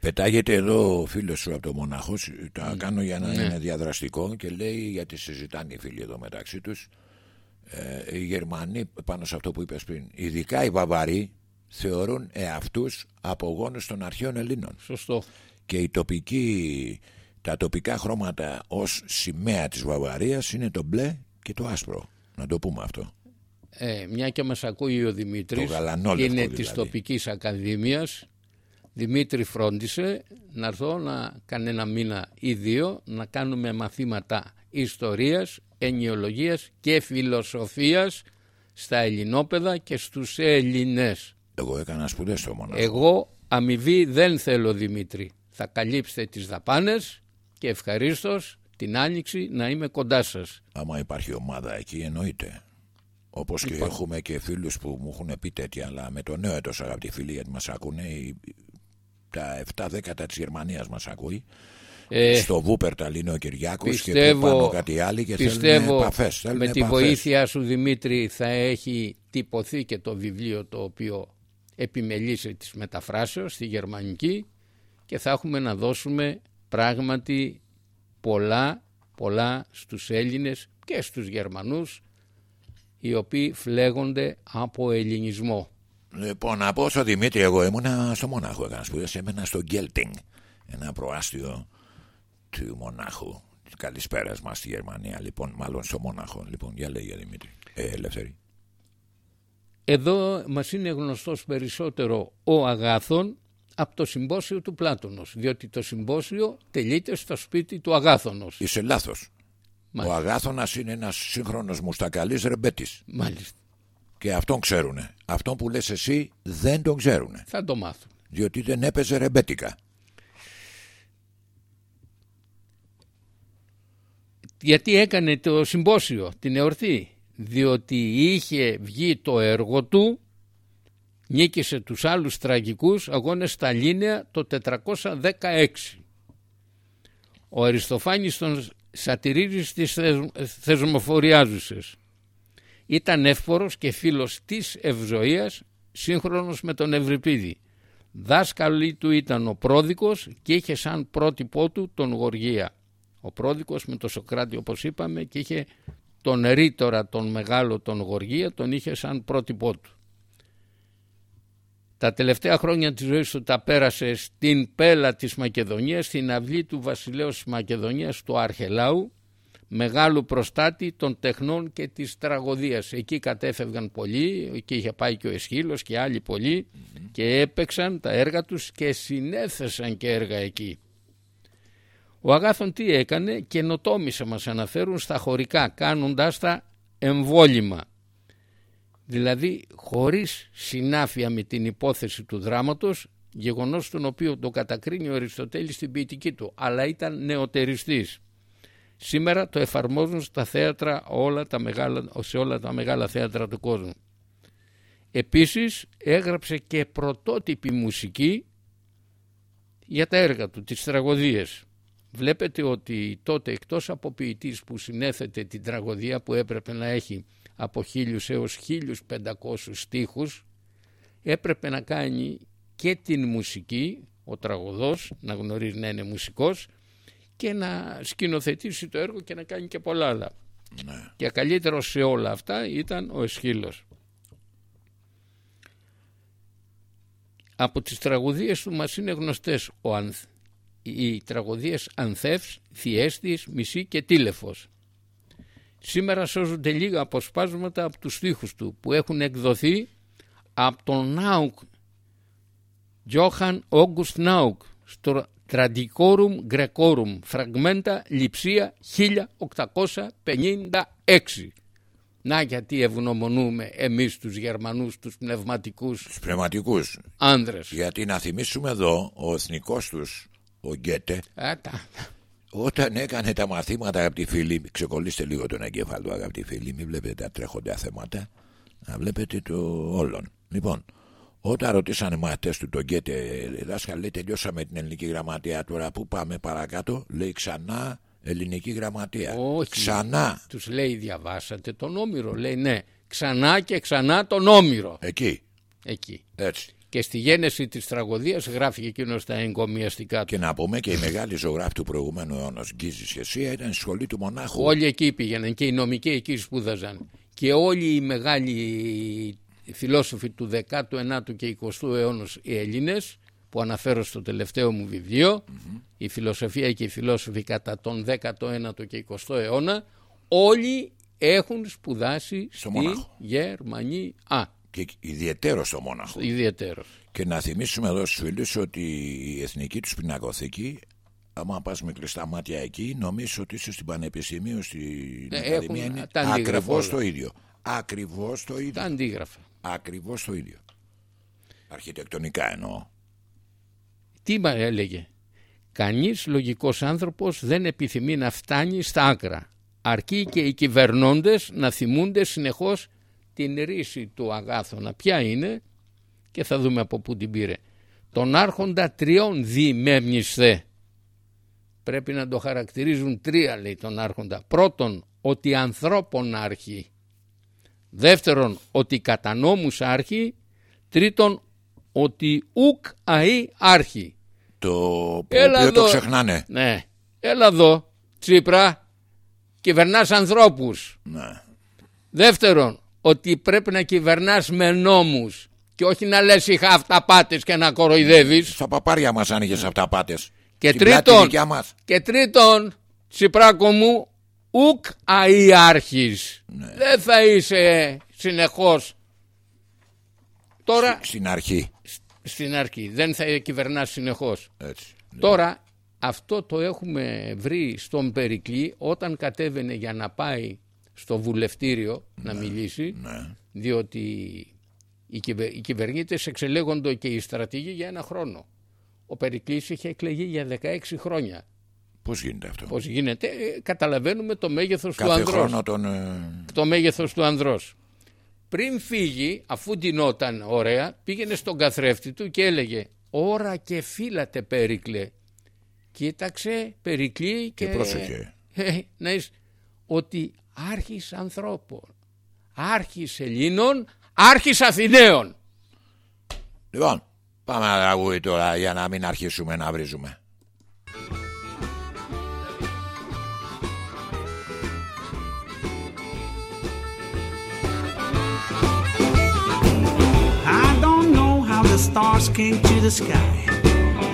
Πετάγεται εδώ ο φίλος σου από το μονάχος, τα κάνω για να ναι. είναι διαδραστικό και λέει γιατί συζητάνε οι φίλοι εδώ μεταξύ τους ε, οι Γερμανοί πάνω σε αυτό που είπες πριν, ειδικά οι Βαβαροί θεωρούν εαυτούς απογόνους των αρχαίων Ελλήνων. Σωστό. Και η τοπική, τα τοπικά χρώματα ως σημαία της Βαβαρίας είναι το μπλε και το άσπρο. Να το πούμε αυτό. Ε, μια και μας ακούει ο Δημήτρης, είναι δηλαδή. της τοπικής ακαδημίας Δημήτρη φρόντισε να έρθω να κάνει ένα μήνα ή δύο να κάνουμε μαθήματα ιστορίας, ενιολογίας και φιλοσοφίας στα ελληνόπαιδα και στους Ελληνές. Εγώ έκανα σπουδές στο μονάχο. Εγώ αμοιβή δεν θέλω Δημήτρη. Θα καλύψετε τις δαπάνες και ευχαρίστως την άνοιξη να είμαι κοντά σας. Άμα υπάρχει ομάδα εκεί εννοείται. Όπως και λοιπόν. έχουμε και φίλους που μου έχουν πει τέτοια, αλλά με το νέο έτος, αγαπητοί φίλοι, γιατί μας ακούνε, τα 7 δέκατα της Γερμανίας μας ακούει ε, στο Βούπερταλ είναι ο Κυριάκος και πάνω κάτι άλλο και πιστεύω επαφές, με τη βοήθεια σου Δημήτρη θα έχει τυπωθεί και το βιβλίο το οποίο επιμελήσε της μεταφράσεως στη γερμανική και θα έχουμε να δώσουμε πράγματι πολλά πολλά στους Έλληνες και στους Γερμανούς οι οποίοι φλέγονται από ελληνισμό. Λοιπόν, να πω στο Δημήτρη, εγώ ήμουνα στο Μονάχο. Έκανα σπουδές, έμενα στο Γκέλτινγκ, ένα προάστιο του Μονάχου. Καλησπέρα μα στη Γερμανία, λοιπόν, μάλλον στο Μονάχο. Λοιπόν, για λέγε Δημήτρη. Ε, ελεύθερη. Εδώ μας είναι γνωστός περισσότερο ο Αγάθων από το συμπόσιο του Πλάτωνος, διότι το συμπόσιο τελείται στο σπίτι του Αγάθωνος. Είσαι λάθος. Ο Αγάθωνας είναι ένας σύγχρονος μουστακαλής ρεμπέτης. Μάλιστα. Και αυτόν ξέρουν. Αυτόν που λες εσύ δεν τον ξέρουν. Θα το μάθουν. Διότι δεν έπαιζε ρεμπέτικα. Γιατί έκανε το συμπόσιο, την εορτή; Διότι είχε βγει το έργο του, νίκησε τους άλλους τραγικούς αγώνες στα Λίνεα το 416. Ο Αριστοφάνης τον σατυρίζει στις θεσμοφοριάζουσες ήταν εύπορος και φίλος της Ευζοίας σύγχρονος με τον Ευρυπίδη. Δάσκαλοι του ήταν ο Πρόδικος και είχε σαν πρότυπό του τον Γοργία. Ο Πρόδικος με τον Σοκράτη όπως είπαμε και είχε τον Ρήτορα τον μεγάλο τον Γοργία τον είχε σαν πρότυπό του. Τα τελευταία χρόνια της ζωής του τα πέρασε στην πέλα της Μακεδονίας, στην αυλή του βασιλέως της Μακεδονίας του Αρχελάου μεγάλου προστάτη των τεχνών και της τραγωδίας. Εκεί κατέφευγαν πολλοί, εκεί είχε πάει και ο Εσχύλος και άλλοι πολλοί και έπαιξαν τα έργα τους και συνέθεσαν και έργα εκεί. Ο Αγάθων τι έκανε; Και νοτόμησε μας αναφέρουν στα χωρικά κάνοντάς τα εμβόλυμα. Δηλαδή χωρίς συνάφεια με την υπόθεση του δράματος γεγονός τον οποίο το κατακρίνει ο Αριστοτέλης στην ποιητική του αλλά ήταν νεοτεριστής. Σήμερα το εφαρμόζουν στα θέατρα όλα τα μεγάλα, σε όλα τα μεγάλα θέατρα του κόσμου. Επίσης έγραψε και πρωτότυπη μουσική για τα έργα του, τις τραγωδίες. Βλέπετε ότι τότε εκτός από ποιητής που συνέθετε την τραγωδία που έπρεπε να έχει από χίλιους έως χίλιους πεντακόσους στίχους έπρεπε να κάνει και την μουσική, ο τραγωδός να γνωρίζει να είναι μουσικός και να σκηνοθετήσει το έργο και να κάνει και πολλά άλλα. Ναι. Και καλύτερο σε όλα αυτά ήταν ο Εσχύλος. Από τις τραγωδίες του μας είναι γνωστές ο Ανθ, οι τραγωδίες Ανθεύς, Θιέστης, Μισή και Τίλεφος. Σήμερα σώζονται λίγα αποσπάσματα από τους στίχους του που έχουν εκδοθεί από τον Νάουκ, Τζόχαν Όγκουστ Νάουκ, στο Τραντικόρουμ Γκρεκόρουμ, φραγμέντα Λιψία 1856. Να γιατί ευγνωμονούμε εμείς τους Γερμανούς, τους πνευματικούς τους πνευματικούς άνδρες. Γιατί να θυμίσουμε εδώ ο εθνικός τους, ο Γκέτε, Άτα. όταν έκανε τα μαθήματα αγαπητοί φίλοι, ξεκολλήστε λίγο τον εγκέφαλο αγαπητοί φίλοι, μην βλέπετε τα τρέχοντα θέματα, να βλέπετε το όλον. Λοιπόν, όταν ρωτήσανε μαθητές του τον Γκέτε, δάσκαλε, τελειώσαμε την ελληνική γραμματεία τώρα, πού πάμε παρακάτω, λέει ξανά ελληνική γραμματεία. Όχι. Ξανά. Τους λέει διαβάσατε τον Όμηρο. Λέει ναι. Ξανά και ξανά τον Όμηρο. Εκεί. Εκεί. Έτσι. Και στη γένεση της τραγωδίας γράφει εκείνος τα εγκομιαστικά του. Και να πούμε και η μεγάλη ζωγράφη του προηγουμένου αιώνα, Γκίζης και εσύ, ήταν στη σχολή του μονάχου. Όλοι εκεί πήγαιναν και οι νομικοί εκεί σπούδαζαν. Και όλοι οι μεγάλοι φιλόσοφοι του 19ου και 20ου αιώνα οι Έλληνες που αναφέρω στο τελευταίο μου βιβλιο η φιλοσοφία και οι φιλόσοφοι κατά τον 19ο και 20ο αιώνα όλοι έχουν σπουδάσει Στο στη Μόναχο. Γερμανία. Α, Και ιδιαίτερος στο μόναχο. ιδιαίτερος. Και να θυμίσουμε εδώ στους φίλους ότι η εθνική τους πινακοθήκη άμα πας με κλειστά μάτια εκεί νομίζω ότι είσαι στην Πανεπιστημίου στην Ναι, Ακαδημία έχουν είναι τα αντίγραφα ακριβώς όλα. το ίδιο. Ακριβώς το Τα ίδιο. αντίγραφα. Ακριβώς το ίδιο. Αρχιτεκτονικά εννοώ. Τι μα έλεγε; Κανείς λογικός άνθρωπος δεν επιθυμεί να φτάνει στα άκρα. Αρκεί και οι κυβερνώντες να θυμούνται συνεχώς την ρίση του αγάθωνα. Ποια είναι και θα δούμε από πού την πήρε. Τον άρχοντα τριών διημέμνης δε. Πρέπει να το χαρακτηρίζουν τρία λέει τον άρχοντα. Πρώτον ότι ανθρώπων άρχη. Δεύτερον ότι κατά νόμους άρχη. Τρίτον ότι ουκ αή άρχη. Το Έλα οποίο το εδώ. ξεχνάνε. Ναι. Έλα εδώ, Τσίπρα, κυβερνάς ανθρώπους. Ναι. Δεύτερον, ότι πρέπει να κυβερνάς με νόμους και όχι να λες είχα αυταπάτες και να κοροϊδεύεις. Στα παπάρια μας άνοιγες αυτά πάτες. Και Στην πλάτη τρίτον, δικιά μας. και τρίτον, Τσιπράκο μου, ουκ αΐάρχης. Ναι. Δεν θα είσαι συνεχώς. Τώρα, Στην αρχή. στην αρχή, δεν θα κυβερνάς συνεχώς. Έτσι. Τώρα αυτό το έχουμε βρει στον Περικλή όταν κατέβαινε για να πάει στο βουλευτήριο να μιλήσει Ναι. διότι οι, κυβε, οι κυβερνήτες εξελέγονται και οι στρατηγοί για ένα χρόνο. Ο Περικλής είχε εκλεγεί για 16 χρόνια. Πώς γίνεται αυτό; Πώς γίνεται, ε, καταλαβαίνουμε το μέγεθος του Κάθε ανδρός. χρόνο τον... ε, Το μέγεθος του ανδρός. Πριν φύγει, αφού ντυνόταν ωραία, πήγαινε στον καθρέφτη του και έλεγε «Ωρα και φύλατε Πέρικλε». Κοίταξε Περικλή και, Και πρόσεχε. Ε, να είσαι, ότι άρχις ανθρώπων, άρχις Ελλήνων, άρχις Αθηναίων. Λοιπόν, πάμε ένα τραγούδι τώρα για να μην αρχίσουμε να βρίζουμε. I don't know how the stars came to the sky.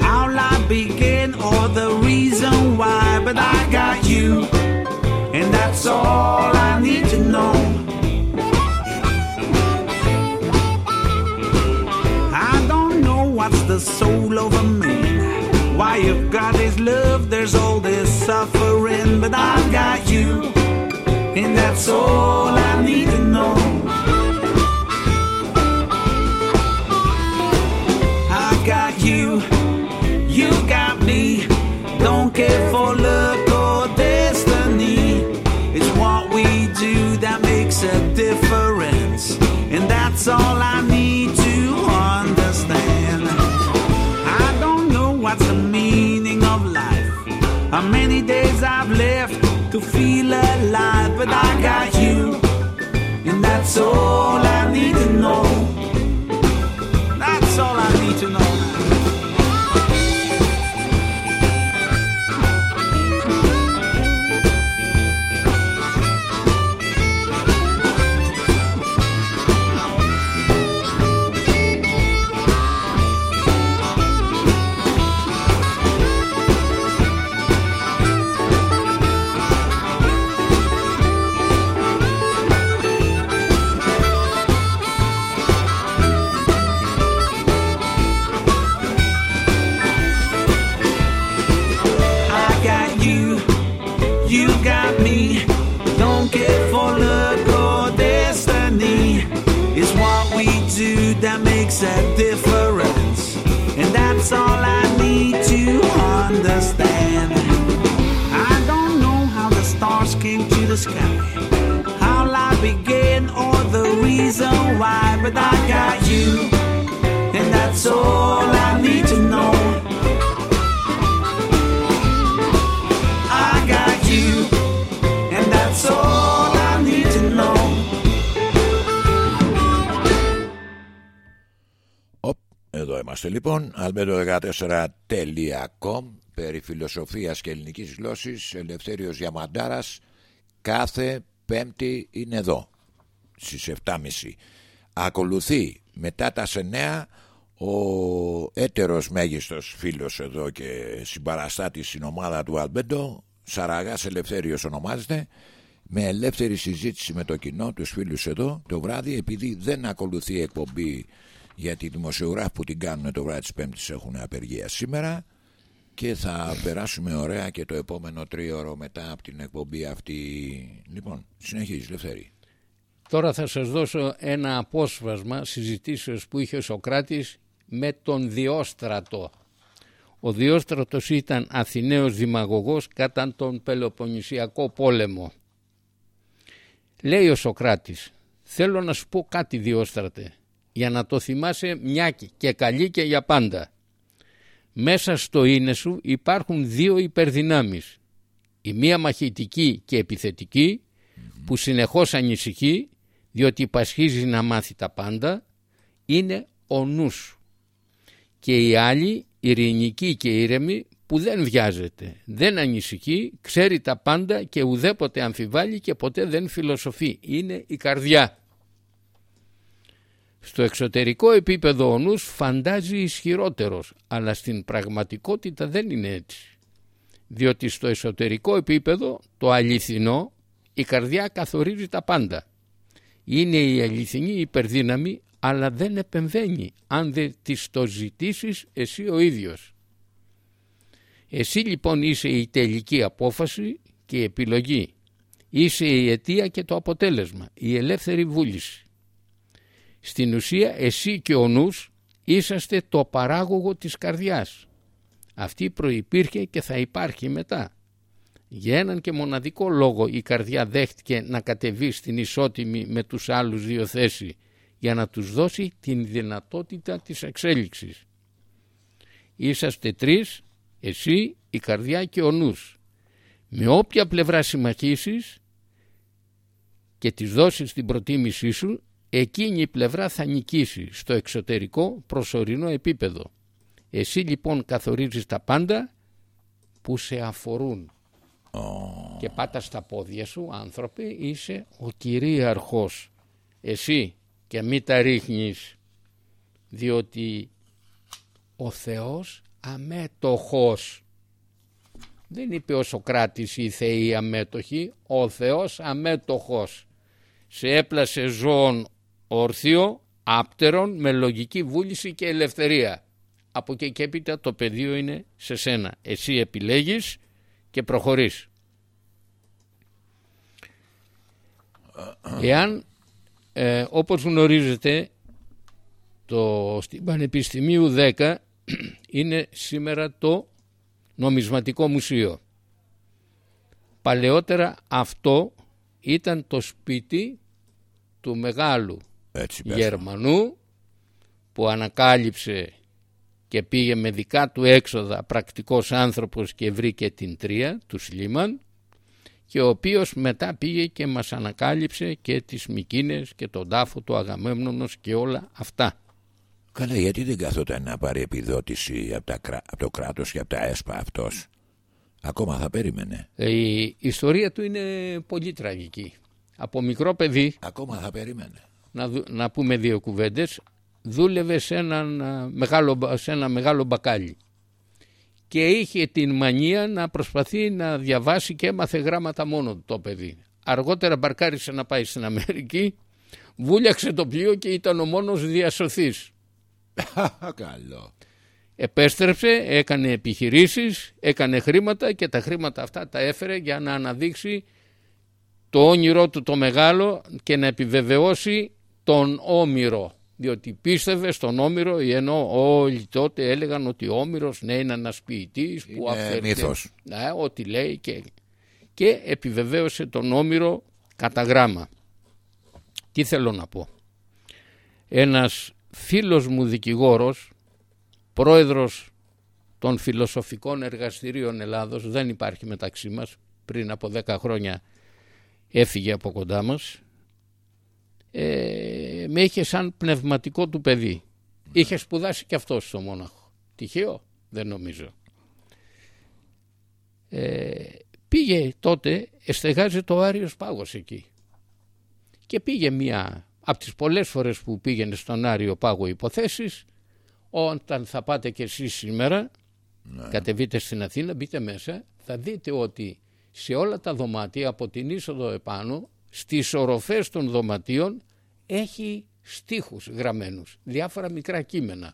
How life began or the reason why, but I got you, and that's all I need to know. I don't know what's the soul of a man. Why you've got this love, there's all this suffering, but I've got you, and that's all I need to know. all I need to understand. I don't know what's the meaning of life. How many days I've left to feel alive, but I got you, and that's all I need to know. Εδώ είμαστε λοιπόν. Αλμπερδοδεκατέσσερα.com Περί φιλοσοφίας και ελληνικής γλώσσης, Ελευθέριος για μαντάρα κάθε πέμπτη είναι εδώ στις 7.30 ακολουθεί μετά τα σενέα ο έτερος μέγιστος φίλος εδώ και συμπαραστάτης στην ομάδα του Αλμπέντο Σαραγάς Ελευθέριος ονομάζεται με ελεύθερη συζήτηση με το κοινό, τους φίλους εδώ το βράδυ επειδή δεν ακολουθεί η εκπομπή γιατί οι δημοσιογράφοι που την κάνουν το βράδυ της Πέμπτης έχουν απεργία σήμερα και θα περάσουμε ωραία και το επόμενο τρίωρο μετά από την εκπομπή αυτή. Λοιπόν, συνεχίζεις Λευθέρη. Τώρα θα σας δώσω ένα απόσπασμα συζητήσεως που είχε ο Σοκράτης με τον Διόστρατο. Ο Διόστρατος ήταν Αθηναίος δημαγωγός κατά τον Πελοποννησιακό πόλεμο. Λέει ο Σοκράτης, θέλω να σου πω κάτι Διόστρατε, για να το θυμάσαι μια και καλή και για πάντα. Μέσα στο είναι σου υπάρχουν δύο υπερδυνάμεις. Η μία μαχητική και επιθετική που συνεχώς ανησυχεί διότι πασχίζει να μάθει τα πάντα είναι ο νους σου. Και η άλλη ειρηνική και ήρεμη που δεν βιάζεται, δεν ανησυχεί, ξέρει τα πάντα και ουδέποτε αμφιβάλλει και ποτέ δεν φιλοσοφεί. Είναι η καρδιά. Στο εξωτερικό επίπεδο ο νους φαντάζει ισχυρότερος, αλλά στην πραγματικότητα δεν είναι έτσι. Διότι στο εσωτερικό επίπεδο το αληθινό, η καρδιά καθορίζει τα πάντα. Είναι η αληθινή υπερδύναμη, αλλά δεν επεμβαίνει αν δεν της το ζητήσεις εσύ ο ίδιος. Εσύ λοιπόν είσαι η τελική απόφαση και η επιλογή. Είσαι η αιτία και το αποτέλεσμα, η ελεύθερη βούληση. Στην ουσία εσύ και ο νους είσαστε το παράγωγο της καρδιάς. Αυτή προϋπήρχε και θα υπάρχει μετά. Για έναν και μοναδικό λόγο η καρδιά δέχτηκε να κατεβεί στην ισότιμη με τους άλλους δύο θέση για να τους δώσει την δυνατότητα της εξέλιξης. Είσαστε τρεις, εσύ, η καρδιά και ο νους. Με όποια πλευρά συμμαχίσεις και τις δώσεις την προτίμησή σου, εκείνη η πλευρά θα νικήσει στο εξωτερικό προσωρινό επίπεδο. Εσύ λοιπόν καθορίζεις τα πάντα που σε αφορούν. Και πάτα στα πόδια σου άνθρωποι είσαι ο κυρίαρχος. Εσύ και μη τα ρίχνεις διότι ο Θεός αμέτωχος δεν είπε ο Σοκράτης οι θεοί αμέτωχοι ο Θεός αμέτωχος σε έπλασε ζώων ορθίο άπτερον με λογική βούληση και ελευθερία. Από εκεί και έπειτα το πεδίο είναι σε σένα. Εσύ επιλέγεις και προχωρείς. Εάν ε, όπως γνωρίζετε το, στην Πανεπιστημίου 10 είναι σήμερα το νομισματικό μουσείο. Παλαιότερα αυτό ήταν το σπίτι του μεγάλου Έτσι πες το. Γερμανού που ανακάλυψε και πήγε με δικά του έξοδα πρακτικός άνθρωπος και βρήκε την τρία του Σλίμαν και ο οποίος μετά πήγε και μας ανακάλυψε και τις Μικίνες και τον τάφο του Αγαμέμνονος και όλα αυτά. Καλά, γιατί δεν καθόταν να πάρει επιδότηση από, τα, κρά- από το κράτος και από τα ΕΣΠΑ αυτός; Ακόμα θα περίμενε. Ε, Η ιστορία του είναι πολύ τραγική. Από μικρό παιδί, Ακόμα θα περίμενε. Να, δου- να πούμε δύο κουβέντες, δούλευε σε, έναν, α, μεγάλο, μπα- σε ένα μεγάλο μπακάλι και είχε την μανία να προσπαθεί να διαβάσει και έμαθε γράμματα μόνο του το παιδί. Αργότερα μπαρκάρισε να πάει στην Αμερική, βούλιαξε το πλοίο και ήταν ο μόνος διασωθής. Καλό. Επέστρεψε, έκανε επιχειρήσεις, έκανε χρήματα και τα χρήματα αυτά τα έφερε για να αναδείξει το όνειρό του το μεγάλο και να επιβεβαιώσει τον Όμηρο. Διότι πίστευε στον Όμηρο ενώ όλοι τότε έλεγαν ότι ο Όμηρος ναι, είναι ένας ποιητής που Είναι αφαιρείται- μύθος. Ναι, ό,τι λέει και, και επιβεβαίωσε τον Όμηρο κατά γράμμα. Τι θέλω να πω. Ένας φίλος μου δικηγόρος πρόεδρος των φιλοσοφικών εργαστηρίων Ελλάδος δεν υπάρχει μεταξύ μας πριν από 10 χρόνια έφυγε από κοντά μας ε, με είχε σαν πνευματικό του παιδί. Είχε σπουδάσει και αυτός στο Μόναχος. Τυχαίο δεν νομίζω. Ε, πήγε τότε εστεγάζει το Άριος Πάγος εκεί. Και πήγε μία από τις πολλές φορές που πήγαινε στον Άριο Πάγο υποθέσεις όταν θα πάτε και εσείς σήμερα κατεβείτε στην Αθήνα μπείτε μέσα θα δείτε ότι σε όλα τα δωμάτια από την είσοδο επάνω στις οροφές των δωματίων έχει στίχους γραμμένους διάφορα μικρά κείμενα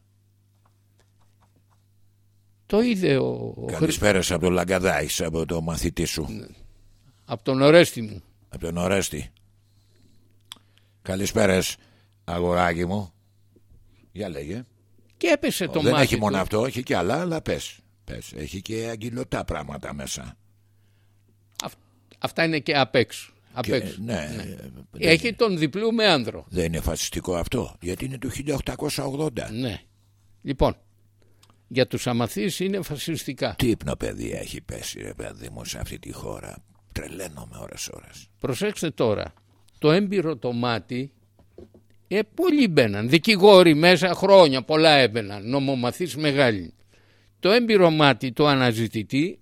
το είδε ο, ο Χρ... Καλησπέρα από τον Λαγκαδάης, από το μαθητή σου. από τον Ορέστη μου Από τον Ορέστη. Καλησπέρα, αγοράκι μου. Για λέγε. και έπεσε το Δεν μάτι έχει μόνο του. αυτό, έχει και άλλα, αλλά πες. πες. Έχει και αγγυλωτά πράγματα μέσα. Αυ- αυτά είναι και απ' έξω, απ' Και, έξω. ναι, δεν, έχει τον διπλού με άνδρο δεν είναι φασιστικό αυτό, γιατί είναι του 1880. ναι λοιπόν για τους αμαθείς είναι φασιστικά Τι ύπνο παιδί έχει πέσει ρε παιδί μου σε αυτή τη χώρα. Τρελαίνομαι ώρες ώρες. Προσέξτε τώρα, το έμπειρο το μάτι, ε, πολλοί μπαίναν, δικηγόροι μέσα χρόνια, πολλά έμπαιναν, νομομαθείς μεγάλοι. Το έμπειρο μάτι το αναζητητή,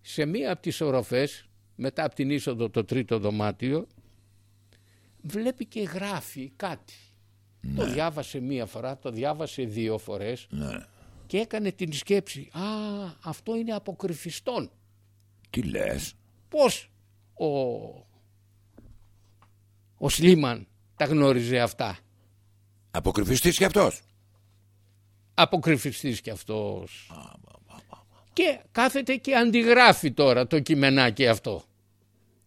σε μία από τις οροφές, μετά από την είσοδο το τρίτο δωμάτιο, βλέπει και γράφει κάτι. Το διάβασε μία φορά, το διάβασε δύο φορές Ναι. και έκανε την σκέψη, α, αυτό είναι αποκρυφιστόν. Τι λες; Πώς ο, ο Σλίμαν τα γνώριζε αυτά; Αποκρυφιστής κι αυτός. Αποκρυφιστής κι αυτός. Και κάθεται και αντιγράφει τώρα το κειμενάκι αυτό.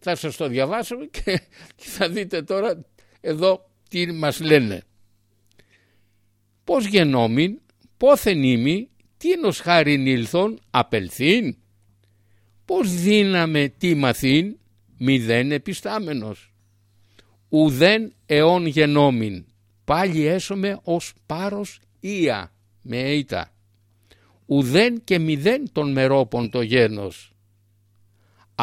Θα σας το διαβάσω και και θα δείτε τώρα εδώ τι μας λένε. Πώς γενόμην, πόθεν ήμι, τίνος χάριν ήλθον, απελθήν. Πώς δύναμε τι μαθήν, μηδέν επιστάμενος. Ουδέν αιών γενόμην, πάλι έσωμε ως πάρος ία, με ήττα. Ουδέν και μηδέν των μερόπων το γένος.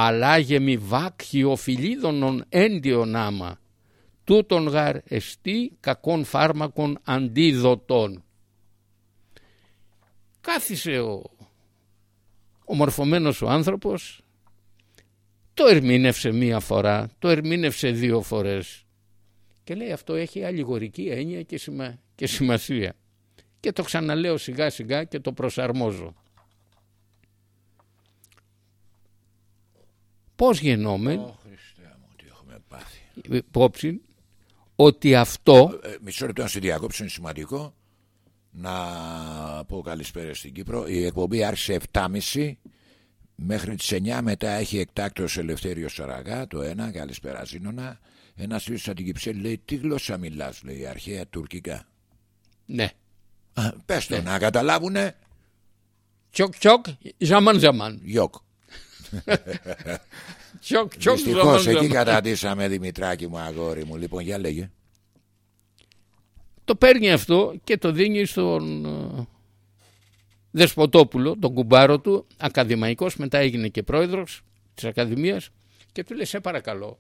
Αλλάγε μη βάκχιο φιλίδωνον έντιον άμα. Τούτον γαρ εστί κακών φάρμακων αντίδοτων. Κάθισε ο, ο μορφωμένος ο άνθρωπος, το ερμήνευσε μία φορά, το ερμήνευσε δύο φορές και λέει αυτό έχει αλληγορική έννοια και, σημα- και σημασία και το ξαναλέω σιγά σιγά και το προσαρμόζω. Πώς γεννόμεν Ω Χριστέ μου, τι έχουμε πάθει. υπόψη ότι αυτό Ε, μισό λεπτό να σε διακόψω, είναι σημαντικό. Να πω καλησπέρα στην Κύπρο. Η εκπομπή άρχισε 7.30 μέχρι τις 9 μετά έχει εκτάκτος Ελευθέριος Σαραγά το ένα, καλησπέρα Ζήνονα. Ένας φίλος από την Κυψέλη λέει τι γλώσσα μιλάς, λέει αρχαία τουρκικά. ναι Α, Πες το να καταλάβουνε τσοκ τσοκ ζαμάν ζαμάν γιοκ. Τσοκ τσοκ Δυστυχώς ζαμάν εκεί ζαμάν κατατήσαμε Δημητράκη μου αγόρι μου. Λοιπόν για λέγε. το παίρνει αυτό και το δίνει στον, ε, Δεσποτόπουλο, τον κουμπάρο του, ακαδημαϊκός, μετά έγινε και πρόεδρος της Ακαδημίας και του λέει σε παρακαλώ,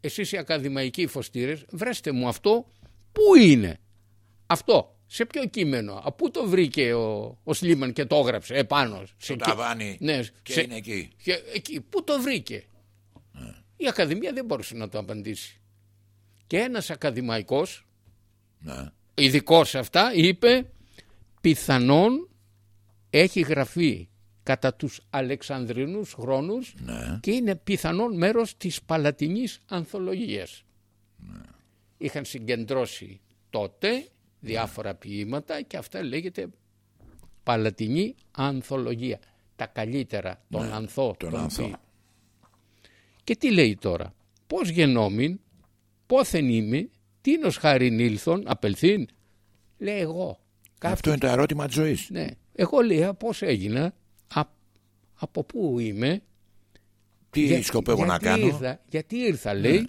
εσείς οι ακαδημαϊκοί φωστήρες βρέστε μου αυτό πού είναι; Αυτό σε ποιο κείμενο, από πού το βρήκε ο, ο Σλίμαν και το έγραψε; Επάνω. Σε το ταβάνι ναι, και σε, είναι εκεί. και εκεί. Πού το βρήκε; Η Ακαδημία δεν μπορούσε να το απαντήσει. Και ένας ακαδημαϊκός, Ναι. ειδικός σε αυτά, είπε πιθανόν έχει γραφεί κατά τους Αλεξανδρινούς χρόνους Ναι. και είναι πιθανόν μέρος της Παλατινής Ανθολογίας. Είχαν συγκεντρώσει τότε διάφορα ποίηματα και αυτά λέγεται Παλατινή Ανθολογία. Τα καλύτερα, τον ανθό, τον τον ανθό. ποιη. Και τι λέει τώρα; Πώς γενόμην, πόθεν είμαι, τίνος χάριν ήλθον, απελθήν. Λέει εγώ. Αυτό είναι το ερώτημα της ζωής. Ναι. Εγώ λέω πώς έγινα, α- από πού είμαι. Τι για- σκοπεύω να γιατί κάνω. Ναι. Ήρθα, γιατί ήρθα λέει.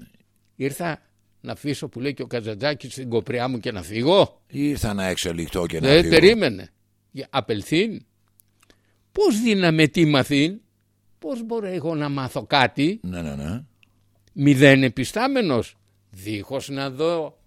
Ήρθα να αφήσω που λέει και ο Καζαντζάκης στην κοπριά μου και να φύγω. Ή ήρθα να εξελιχθώ και να Δεν φύγω. περίμενε. Για- Απελθήν. Πώς δύναμε τι μαθήν; Πώς μπορώ εγώ να μάθω κάτι; Ναι, ναι, ναι. Μηδέν επιστάμενος. Δίχως να δω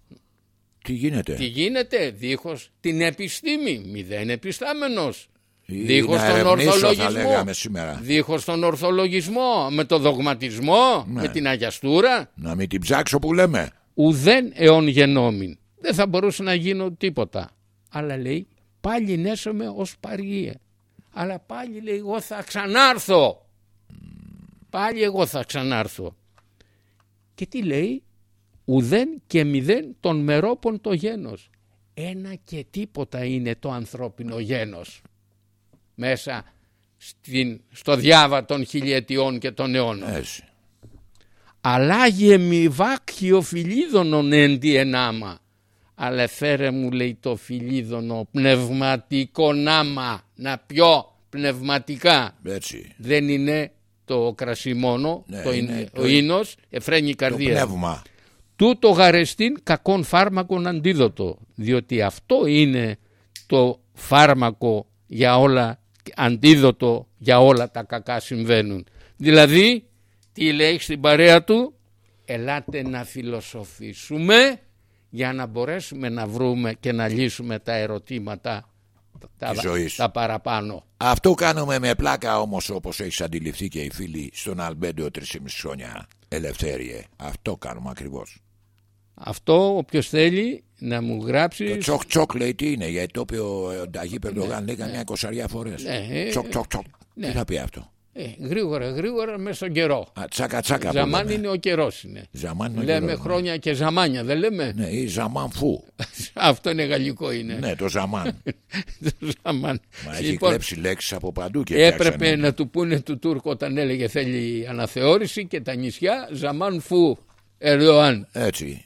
Τι γίνεται; τι γίνεται; Δίχως την επιστήμη. Μηδέν επιστάμενος. Ή Δίχως να τον ερευνήσω, θα ορθολογισμό. λέγαμε σήμερα. Δίχως τον ορθολογισμό. Με το δογματισμό. Ναι. Με την αγιαστούρα. Να μην την ψάξω που λέμε. Ουδέν αιών γενόμην. Δεν θα μπορούσε να γίνω τίποτα. Αλλά λέει πάλι νέσομαι ως παργία. Αλλά πάλι λέει εγώ θα ξανάρθω. Πάλι εγώ θα ξανάρθω. Και τι λέει ουδέν και μηδέν των μερόπων το γένος. Ένα και τίποτα είναι το ανθρώπινο γένος. Μέσα στην, στο διάβα των χιλιετιών και των αιώνων Έτσι. Αλλάγε μη βάκχιο φιλίδωνον εν τη ενάμα. Αλλά φέρε μου λέει το φιλίδωνο πνευματικό νάμα, να πιω πνευματικά. Έτσι. Δεν είναι το κρασί μόνο, Ναι, το είναι είναι, το- ο ίνος, εφραίνει η Το καρδία. πνεύμα. Τούτο γαρεστήν κακόν φάρμακον αντίδοτο, διότι αυτό είναι το φάρμακο για όλα, αντίδοτο για όλα τα κακά συμβαίνουν. Δηλαδή, τι λέει στην παρέα του, ελάτε να φιλοσοφήσουμε για να μπορέσουμε να βρούμε και να λύσουμε τα ερωτήματα τα, Της ζωής. τα παραπάνω. Αυτό κάνουμε με πλάκα όμως όπως έχεις αντιληφθεί και οι φίλοι στον Αλμπέντο 3,5 χρόνια. Ελευθέριε. Αυτό κάνουμε ακριβώς. Αυτό όποιος θέλει να μου γράψει Το τσοκ τσοκ λέει τι είναι γιατί το είπε ο ε, Νταγί Περντογάν λέει καμιά εικοσαριά φορές. Ναι, ε, Τσοκ τσοκ τσοκ. ναι. Τι θα πει αυτό; Ε, γρήγορα γρήγορα μέσα στον καιρό. Α, τσάκα τσάκα που Ζαμάν λέμε. είναι ο καιρός είναι. Ζαμάν είναι ο λέμε καιρός, ναι. χρόνια και ζαμάνια, δεν λέμε; Ναι ή ζαμάν φου. Αυτό είναι γαλλικό είναι. Ναι το ζαμάν. Το ζαμάν. Μα έχει Λοιπόν, κλέψει λέξεις από παντού και έπρεπε φτιάξανε. να του πούνε του Τούρκου όταν έλεγε θέλει αναθεώρηση και τα νησιά ζαμάν φου Ερδοάν. Έτσι.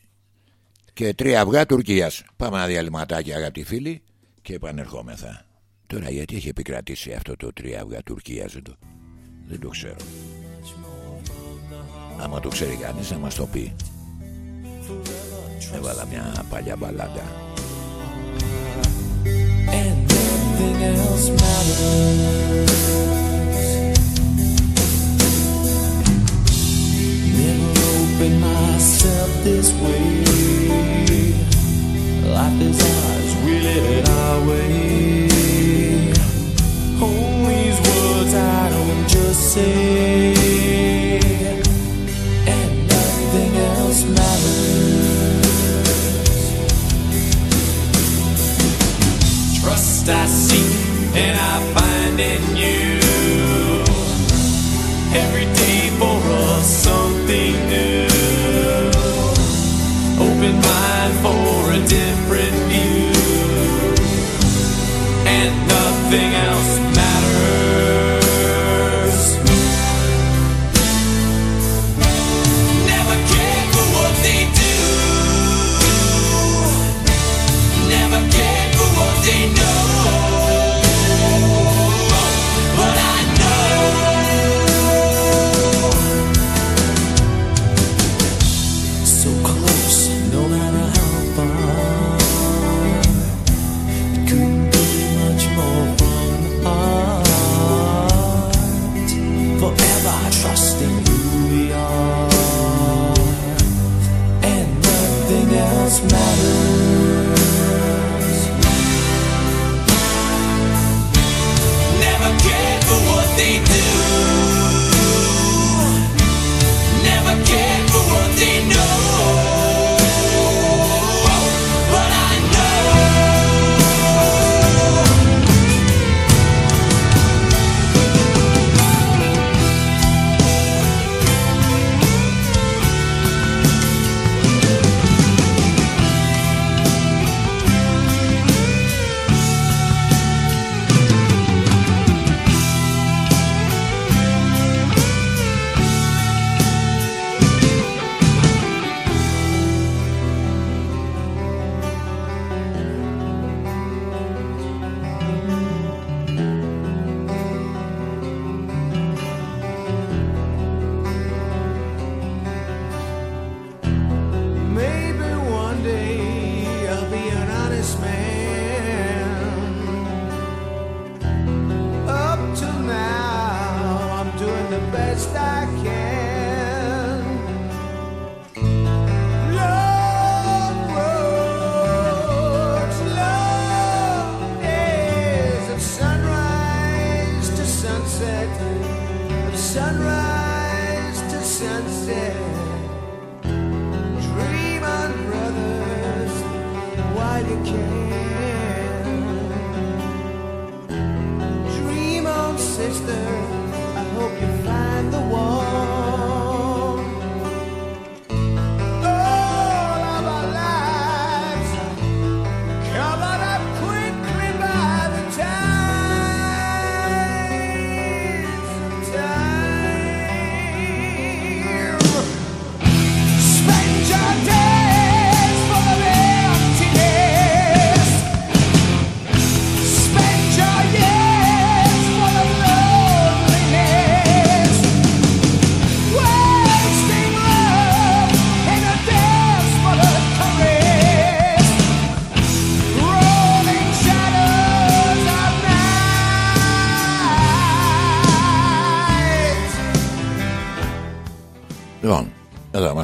Και τρία αυγά Τουρκίας. Πάμε ένα διαλυματάκι αγαπητοί φίλοι και επανερχόμεθα. Τώρα γιατί έχει επικρατήσει αυτό το τρία αυγά Τουρκίας δεν το, δεν το ξέρω. Άμα το ξέρει κανείς να μας το πει. Έβαλα μια παλιά μπαλάντα. and nothing else matters. Never opened myself this way. Life is ours, we live it our way. Say, and nothing else matters. Trust I seek and I find in you. Every day for us something new. Open mind for a different view. And nothing else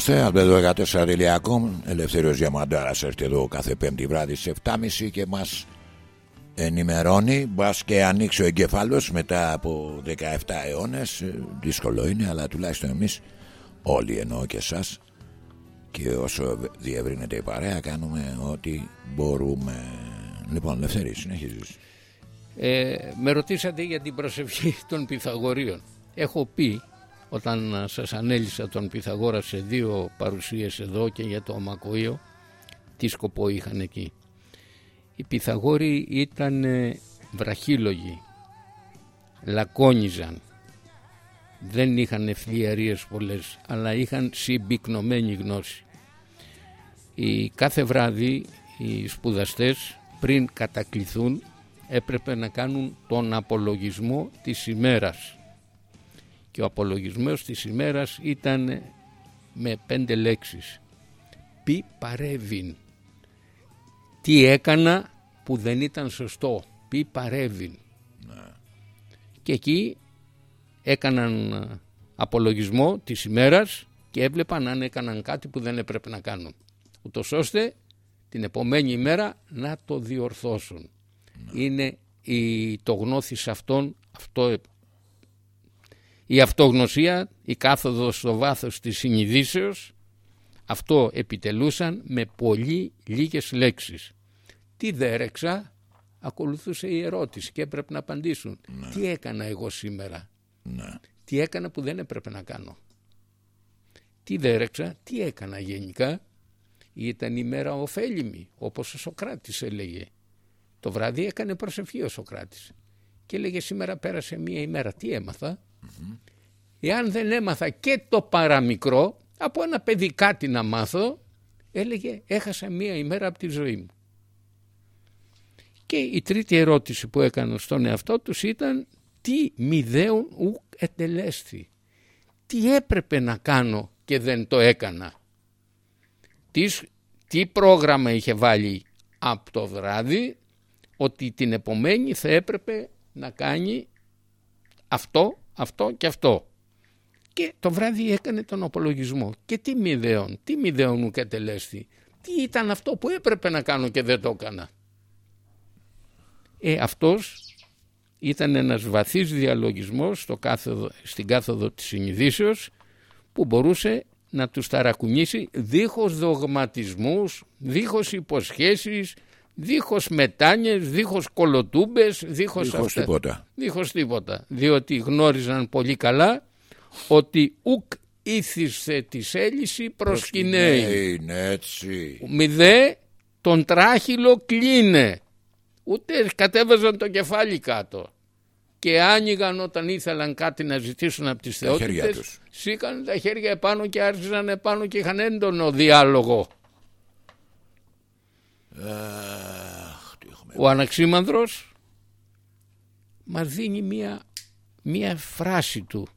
είμαστε, Αλμπέδο 14 Ηλιακόμ, Ελευθέριος Διαμαντάρας έρχεται εδώ κάθε πέμπτη βράδυ στις 7.30 και μας ενημερώνει, μπας και ανοίξει ο εγκεφάλος μετά από 17 αιώνες, Ε, δύσκολο είναι, αλλά τουλάχιστον εμείς όλοι εννοώ και εσάς και όσο διευρύνεται η παρέα κάνουμε ό,τι μπορούμε. Λοιπόν, Ελευθερή, συνεχίζεις. Ε, με ρωτήσατε για την προσευχή των Pythagorean. Έχω πει όταν α, σας ανέλησα τον Pythagora σε δύο παρουσίες εδώ και για το Αμακοείο τι σκοπό είχαν εκεί. Οι Pythagόροι ήταν ε, βραχύλογοι, λακώνιζαν, δεν είχαν ευθυαρίες πολλές αλλά είχαν συμπυκνωμένη γνώση. Η, κάθε βράδυ οι σπουδαστές πριν κατακληθούν έπρεπε να κάνουν τον απολογισμό της ημέρας και ο απολογισμός της ημέρας ήταν με πέντε λέξεις. Πι παρεύειν τι έκανα που δεν ήταν σωστό. Πι παρεύειν και εκεί έκαναν ε, απολογισμό της ημέρας και έβλεπαν αν έκαναν κάτι που δεν έπρεπε να κάνουν. Ούτως ώστε την επομένη ημέρα να το διορθώσουν. Είναι η, το γνώθις αυτών αυτό ε, η αυτογνωσία, η κάθοδος στο βάθος της συνειδήσεως αυτό επιτελούσαν με πολύ λίγες λέξεις. Τι δέρεξα, ακολουθούσε η ερώτηση και έπρεπε να απαντήσουν. Τι έκανα εγώ σήμερα, Ναι. τι έκανα που δεν έπρεπε να κάνω; Τι δέρεξα, τι έκανα γενικά; Ήταν η μέρα ωφέλιμη, όπως ο Σοκράτης έλεγε. Το βράδυ έκανε προσευχή ο Σοκράτης. Και έλεγε σήμερα πέρασε μία ημέρα. Τι έμαθα; Εάν δεν έμαθα και το παραμικρό, από ένα παιδί κάτι να μάθω, έλεγε έχασα μία ημέρα από τη ζωή μου. Και η τρίτη ερώτηση που έκανε στον εαυτό τους ήταν τι μηδέων ουκ ετελέστη. Τι έπρεπε να κάνω και δεν το έκανα; Τις, τι πρόγραμμα είχε βάλει από το βράδυ ότι την επομένη θα έπρεπε να κάνει αυτό, αυτό και αυτό. Και το βράδυ έκανε τον απολογισμό. Και τι μηδέων, τι μηδέων μου κατελέστη. Τι ήταν αυτό που έπρεπε να κάνω και δεν το έκανα. Ε, αυτός ήταν ένας βαθύς διαλογισμός στο κάθοδο, στην κάθοδο της συνειδήσεως που μπορούσε να τους ταρακουνήσει δίχως δογματισμούς, δίχως υποσχέσεις, δίχως μετάνιες, δίχως κολοτούμπες, δίχως, Δίχως αυτά. τίποτα. Δίχως τίποτα. Διότι γνώριζαν πολύ καλά ότι ουκ ήθισε τη έλυση προσκυνέει. Ναι, είναι έτσι. Μηδέ τον τράχυλο κλείνε. Ούτε κατέβαζαν το κεφάλι κάτω. Και άνοιγαν όταν ήθελαν κάτι να ζητήσουν από τις χέρια θεότητες. τους. Σήκαν τα χέρια επάνω και άρχισαν επάνω και είχαν έντονο διάλογο. Αχ, τι έχουμε. Ο Αναξίμανδρος μας δίνει μία, μία φράση του.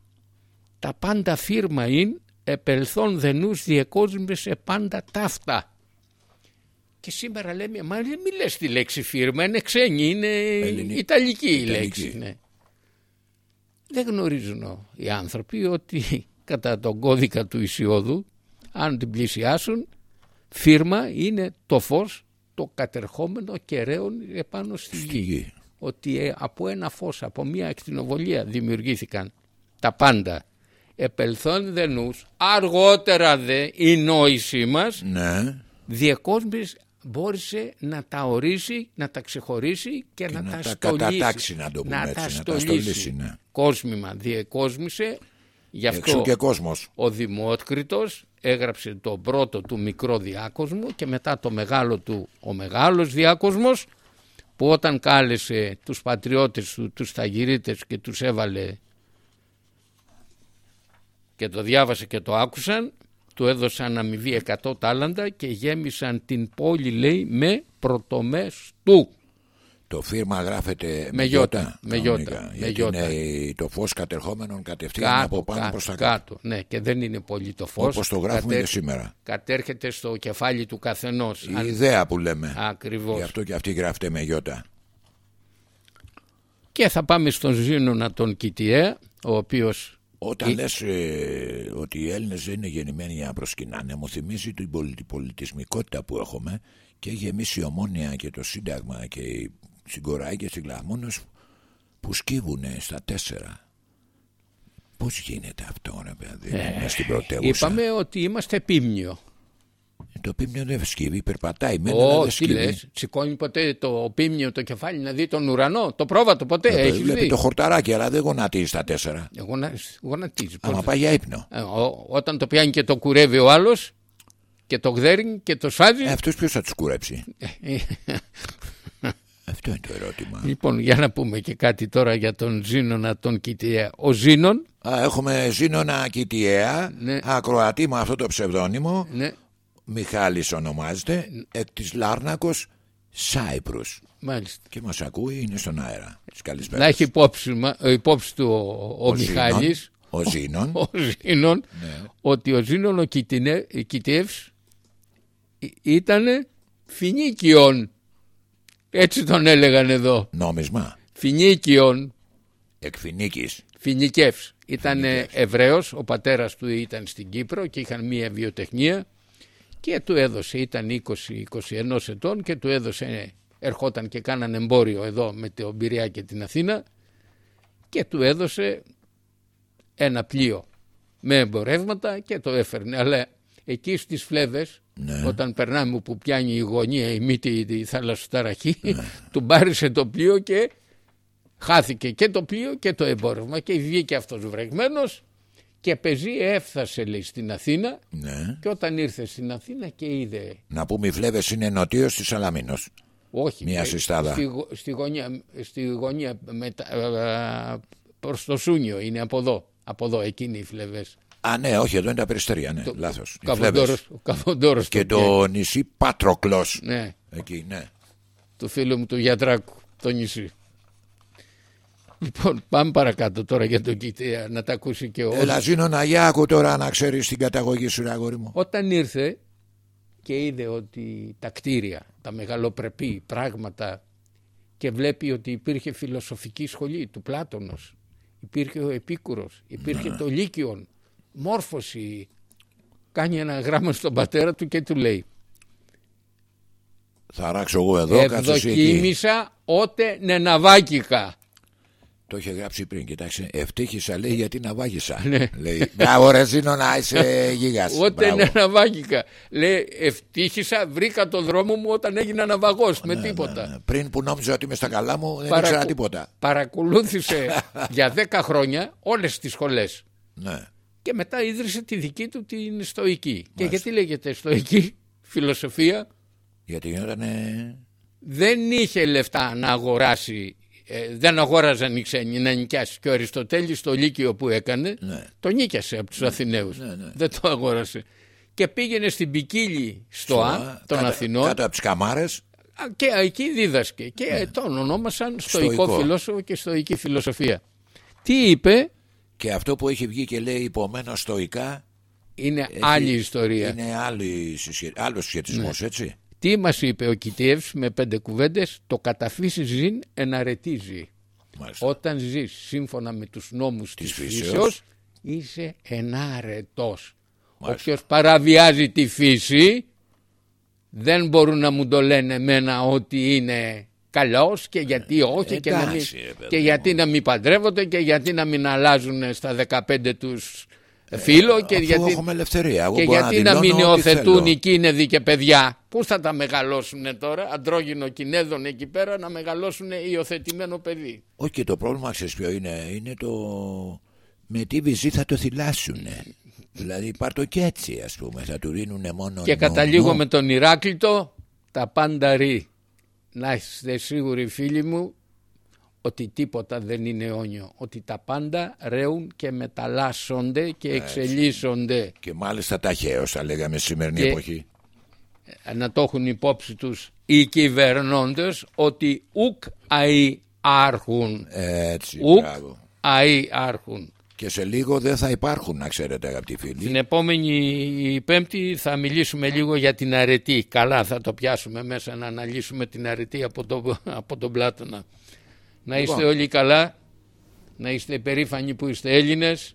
Τα πάντα φύρμα είναι επελθόν δενούς διεκόσμες σε πάντα ταύτα. Και σήμερα λέμε, μα δεν μη λες τη λέξη φύρμα, είναι ξένη, είναι Ελληνική. ιταλική η Ιταλική. λέξη. Ναι. δεν γνωρίζουν οι άνθρωποι ότι κατά τον κώδικα του Ισιώδου αν την πλησιάσουν φύρμα είναι το φως το κατερχόμενο κεραίων επάνω στη Στη γη. γη. Ότι ε, από ένα φως, από μια ακτινοβολία δημιουργήθηκαν τα πάντα. Επελθόν δε νους, αργότερα δε η νόησή μας Ναι. διεκόσμης μπόρεσε να τα ορίσει, να τα ξεχωρίσει και, να, να τα τα στολίσει. κατατάξει, να το πούμε έτσι, τα να τα στολίσει. στολίσει, ναι. Κόσμημα διεκόσμησε, γι' αυτό Εξού και κόσμος. ο Δημόκριτος έγραψε το πρώτο του μικρό διάκοσμο και μετά το μεγάλο του ο μεγάλος διάκοσμος που όταν κάλεσε τους πατριώτες του, τους ταγυρίτες και τους έβαλε και το διάβασε και το άκουσαν του έδωσαν αμοιβή 100 τάλαντα και γέμισαν την πόλη λέει με πρωτομές του. Το φίρμα γράφεται Με με γιώτα, γιώτα. με κανονικά, γιώτα, με γιατί γιώτα. είναι το φως κατερχόμενον κατευθείαν από πάνω κάτω, προς τα κάτω. κάτω. Ναι, και δεν είναι πολύ το φως. Όπως το γράφουμε Κατέρ- και σήμερα. Κατέρχεται στο κεφάλι του καθενός. Η Αν- ιδέα που λέμε. Ακριβώς. Γι' αυτό και αυτή γράφεται με γιώτα. Και θα πάμε στον Ζήνωνα τον Κιτιέ, ο οποίος Όταν Ε- λες ε, ότι οι Έλληνες δεν είναι γεννημένοι για να προσκυνάνε, μου θυμίζει την πολι- πολιτισμικότητα που έχουμε και έχει γεμίσει η ομόνια και το Σύνταγμα και οι Συγκοράοι και Συγκλαμόνος που σκύβουνε στα τέσσερα. Πώς γίνεται αυτό ρε παιδί, ε, στην πρωτεύουσα; είπαμε ότι είμαστε πίμνιο. Το πίμνιο δεν σκύβει, περπατάει μεν, αλλά Ω, δεν τι σκύβει. λες, σηκώνει ποτέ το πίμνιο το κεφάλι να δει τον ουρανό. Το πρόβατο ποτέ, Ε, έχεις Βλέπει δει; το χορταράκι, αλλά δεν γονατίζει στα τέσσερα. Εγώ να, γονατίζει. πώς Άμα δεν- πάει για ύπνο. Ε, ο- όταν το πιάνει και το κουρεύει ο άλλος και το γδέρνει και το σφάζει. Ε, αυτός ποιος θα τους κουρέψει; Ε, Αυτό είναι το ερώτημα. λοιπόν, για να πούμε και κάτι τώρα για τον Ζήνωνα τον Κιτιέ. Ο Ζήνων, Α, έχουμε Ζήνωνα Κιτιέα, Ναι. ακροατή με αυτό το ψευδόνυμο, ναι, Μιχάλης ονομάζεται, εκ της Λάρνακος Cyprus. μάλιστα. Και μας ακούει, είναι στον αέρα. Της καλησπέρας. Να έχει υπόψη, μα- ε, υπόψη του ο, ο, Ζήνων, Μιχάλης, Ο Ζήνων. ο Ζήνων, Ναι. ότι ο Ζήνων ο Κιτινέ- Κιτιεύς ήταν φοινίκιον. Έτσι τον έλεγαν εδώ. Νόμισμα. Φοινίκιον, Εκ Φοινίκης. Φοινικεύς. Ήταν ε, Εβραίος, ο πατέρας του ήταν στην Κύπρο και είχαν μία βιοτεχνία και του έδωσε, ήταν 20-21 ετών και του έδωσε, ερχόταν και κάναν εμπόριο εδώ με την Πειραιά και την Αθήνα και του έδωσε ένα πλοίο με εμπορεύματα και το έφερνε. Αλλά εκεί στις Φλέβες, όταν περνάμε που πιάνει η γωνία η μύτη η θαλασσοταραχή, του μπάρισε το πλοίο και χάθηκε και το πλοίο και το εμπόρευμα και βγήκε αυτός βρεγμένος και πεζή έφτασε λέει στην Αθήνα Ναι. και όταν ήρθε στην Αθήνα και είδε Να πούμε οι Φλέβες είναι νοτίος της Σαλαμίνος. όχι Μια ε, συστάδα. στη, γω- στη γωνία, στη γωνία με τα, ε, προς το Σούνιο είναι από εδώ από εδώ εκείνοι οι φλεβές Α, ναι, όχι, εδώ είναι τα περιστέρια, ναι, λάθος. Οι Καβοντόρος, Φλέβες. ο Καβοντόρος Και το πιάνει. το νησί Πάτροκλος. ναι, Εκεί, ναι. του φίλου μου του Γιατράκου το νησί λοιπόν πάμε παρακάτω τώρα για τον Κιτέα να τα ακούσει και ο Έλα Ζήνωνα, για άκου τώρα να ξέρεις την καταγωγή σου, ρε αγόρι μου. Όταν ήρθε και είδε ότι τα κτίρια, τα μεγαλοπρεπή πράγματα και βλέπει ότι υπήρχε φιλοσοφική σχολή του Πλάτωνος, υπήρχε ο Επίκουρος, υπήρχε το Λύκειον, μόρφωση. Κάνει ένα γράμμα στον πατέρα του και του λέει Θα ράξω εγώ εδώ, κάτσε εσύ εκεί. «Ευδοκίμησα ότε νεναβάκικα». Το είχε γράψει πριν, κοιτάξτε. Ευτύχησα, λέει, γιατί να βάγισα. Ναι. λέει, μπράβο ρε Ζήνωνα, είσαι γίγας. Ότε Μπράβο. νεναβάκικα. Λέει ευτύχησα, βρήκα το δρόμο μου όταν έγινα ναυαγός με τίποτα. Ναι, Πριν που νόμιζα ότι είμαι στα καλά μου, δεν Παρακου- ήξερα τίποτα. Παρακολούθησε για 10 χρόνια όλες τις σχολές. Ναι. Και μετά ίδρυσε τη δική του την στοική. Και γιατί λέγεται στοική, φιλοσοφία, Γιατί γινότανε... δεν είχε λεφτά να αγοράσει, ε, δεν αγόραζαν οι ξένοι να νοικιάσει. Και ο Αριστοτέλης το Λύκειο που έκανε, Ναι. το νίκιασε από τους Αθηναίους. Δεν το αγόρασε. Και πήγαινε στην Πικίλη στο Α των κάτω- Αθηνών Κάτω από τις καμάρες. Α, και εκεί δίδασκε. Και τον ονόμασαν στοικό, Ναι. Στοικό. φιλόσοφο και στοική φιλοσοφία. Τι είπε, Και αυτό που έχει βγει και λέει υπομένω στοικά είναι έχει- άλλη ιστορία. Είναι άλλη συσχε... άλλος σχετισμός Ναι. έτσι Τι μας είπε ο Κιτιεύς με πέντε κουβέντες; Το καταφύσι ζήν εναρετίζει Μάλιστα. Όταν ζεις σύμφωνα με τους νόμους της, Της φύσεως, φύσεως. είσαι ενάρετος. Μάλιστα. Όποιος παραβιάζει τη φύση δεν μπορούν να μου το λένε εμένα ότι είναι καλός και γιατί όχι και, να μην, Ε, εντάξει, ρε παιδί και μου. γιατί να μην παντρεύονται και γιατί να μην αλλάζουν στα 15 τους φίλο και Ε, Αφού γιατί, έχουμε ελευθερία. Εγώ και μπορώ γιατί να μην δηλώνω ό,τι υιοθετούν θέλω. οι κίνεδοι και παιδιά. Πού θα τα μεγαλώσουν τώρα, αντρόγινο κινέδων εκεί πέρα να μεγαλώσουν υιοθετημένο παιδί; Όχι και το πρόβλημα ξέρεις ποιο είναι; Είναι το με τι βυζί θα το θυλάσουνε. Δηλαδή πάρ' το και έτσι ας πούμε. Θα του ρίνουνε μόνο Και νόμο. καταλήγω με τον Ηράκλειτο τα πάντα ρί. Να είστε σίγουροι φίλοι μου ότι τίποτα δεν είναι αιώνιο. Ότι τα πάντα ρέουν και μεταλλάσσονται και εξελίσσονται. Και μάλιστα ταχαίως θα λέγαμε σημερινή Και- εποχή. Να το έχουν υπόψη τους οι κυβερνώντες ότι ουκ αΐ άρχουν. Έτσι, Ουκ μπράβο. αΐ άρχουν. Και σε λίγο δεν θα υπάρχουν να ξέρετε αγαπητοί φίλοι. Την επόμενη Πέμπτη θα μιλήσουμε λίγο για την αρετή. Καλά θα το πιάσουμε μέσα να αναλύσουμε την αρετή από, το, από τον Πλάτωνα. Να είστε Λοιπόν. όλοι καλά, να είστε περήφανοι που είστε Έλληνες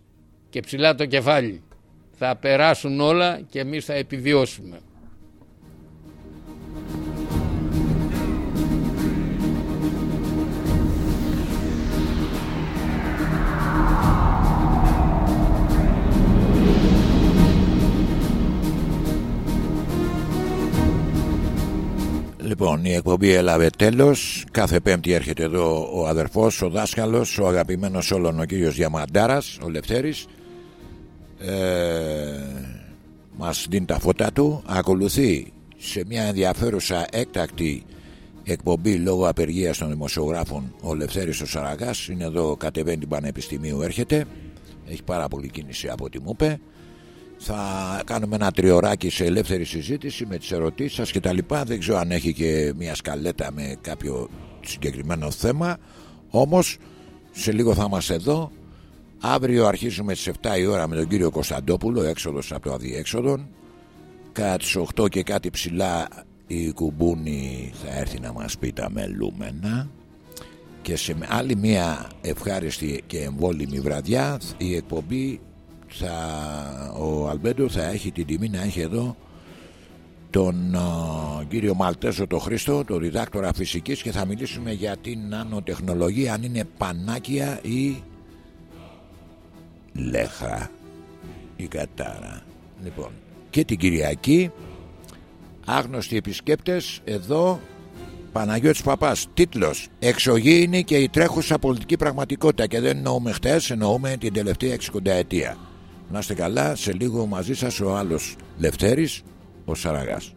και ψηλά το κεφάλι. Θα περάσουν όλα και εμείς θα επιβιώσουμε. Λοιπόν, η εκπομπή έλαβε τέλος. Κάθε Πέμπτη έρχεται εδώ ο αδερφός, ο δάσκαλος, ο αγαπημένος όλων ο κύριος Διαμαντάρας, ο Λευτέρη. Ε, Μας δίνει τα φώτα του. Ακολουθεί σε μια ενδιαφέρουσα έκτακτη εκπομπή λόγω απεργίας των δημοσιογράφων ο Λευτέρης ο Σαραγάς είναι εδώ κατεβαίνει την Πανεπιστημίου έρχεται έχει πάρα πολύ κίνηση από ό,τι μου είπε θα κάνουμε ένα τριωράκι σε ελεύθερη συζήτηση με τις ερωτήσεις σας και τα λοιπά. Δεν ξέρω αν έχει και μια σκαλέτα με κάποιο συγκεκριμένο θέμα. Όμως σε λίγο θα είμαστε εδώ. Αύριο αρχίζουμε στις 7 η ώρα με τον κύριο Κωνσταντόπουλο έξοδος από το αδιέξοδον. Κατά τις 8 και κάτι ψηλά η κουμπούνη θα έρθει να μας πει τα μελούμενα. Και σε άλλη μια ευχάριστη και εμβόλυμη βραδιά η εκπομπή θα, ο Αλμπέντο θα έχει την τιμή να έχει εδώ τον α, κύριο Μαλτέζο το Χρήστο, τον διδάκτορα φυσικής και θα μιλήσουμε για την νανοτεχνολογία αν είναι πανάκια ή λέχα η κατάρα. Λοιπόν, και την Κυριακή άγνωστοι επισκέπτες εδώ Παναγιώτης Παπάς τίτλος Εξωγήινη και η τρέχουσα πολιτική πραγματικότητα και δεν εννοούμε χτες εννοούμε την τελευταία 60 ετία να είστε καλά, σε λίγο μαζί σας ο άλλος Λευτέρης, ο Σαραγάς.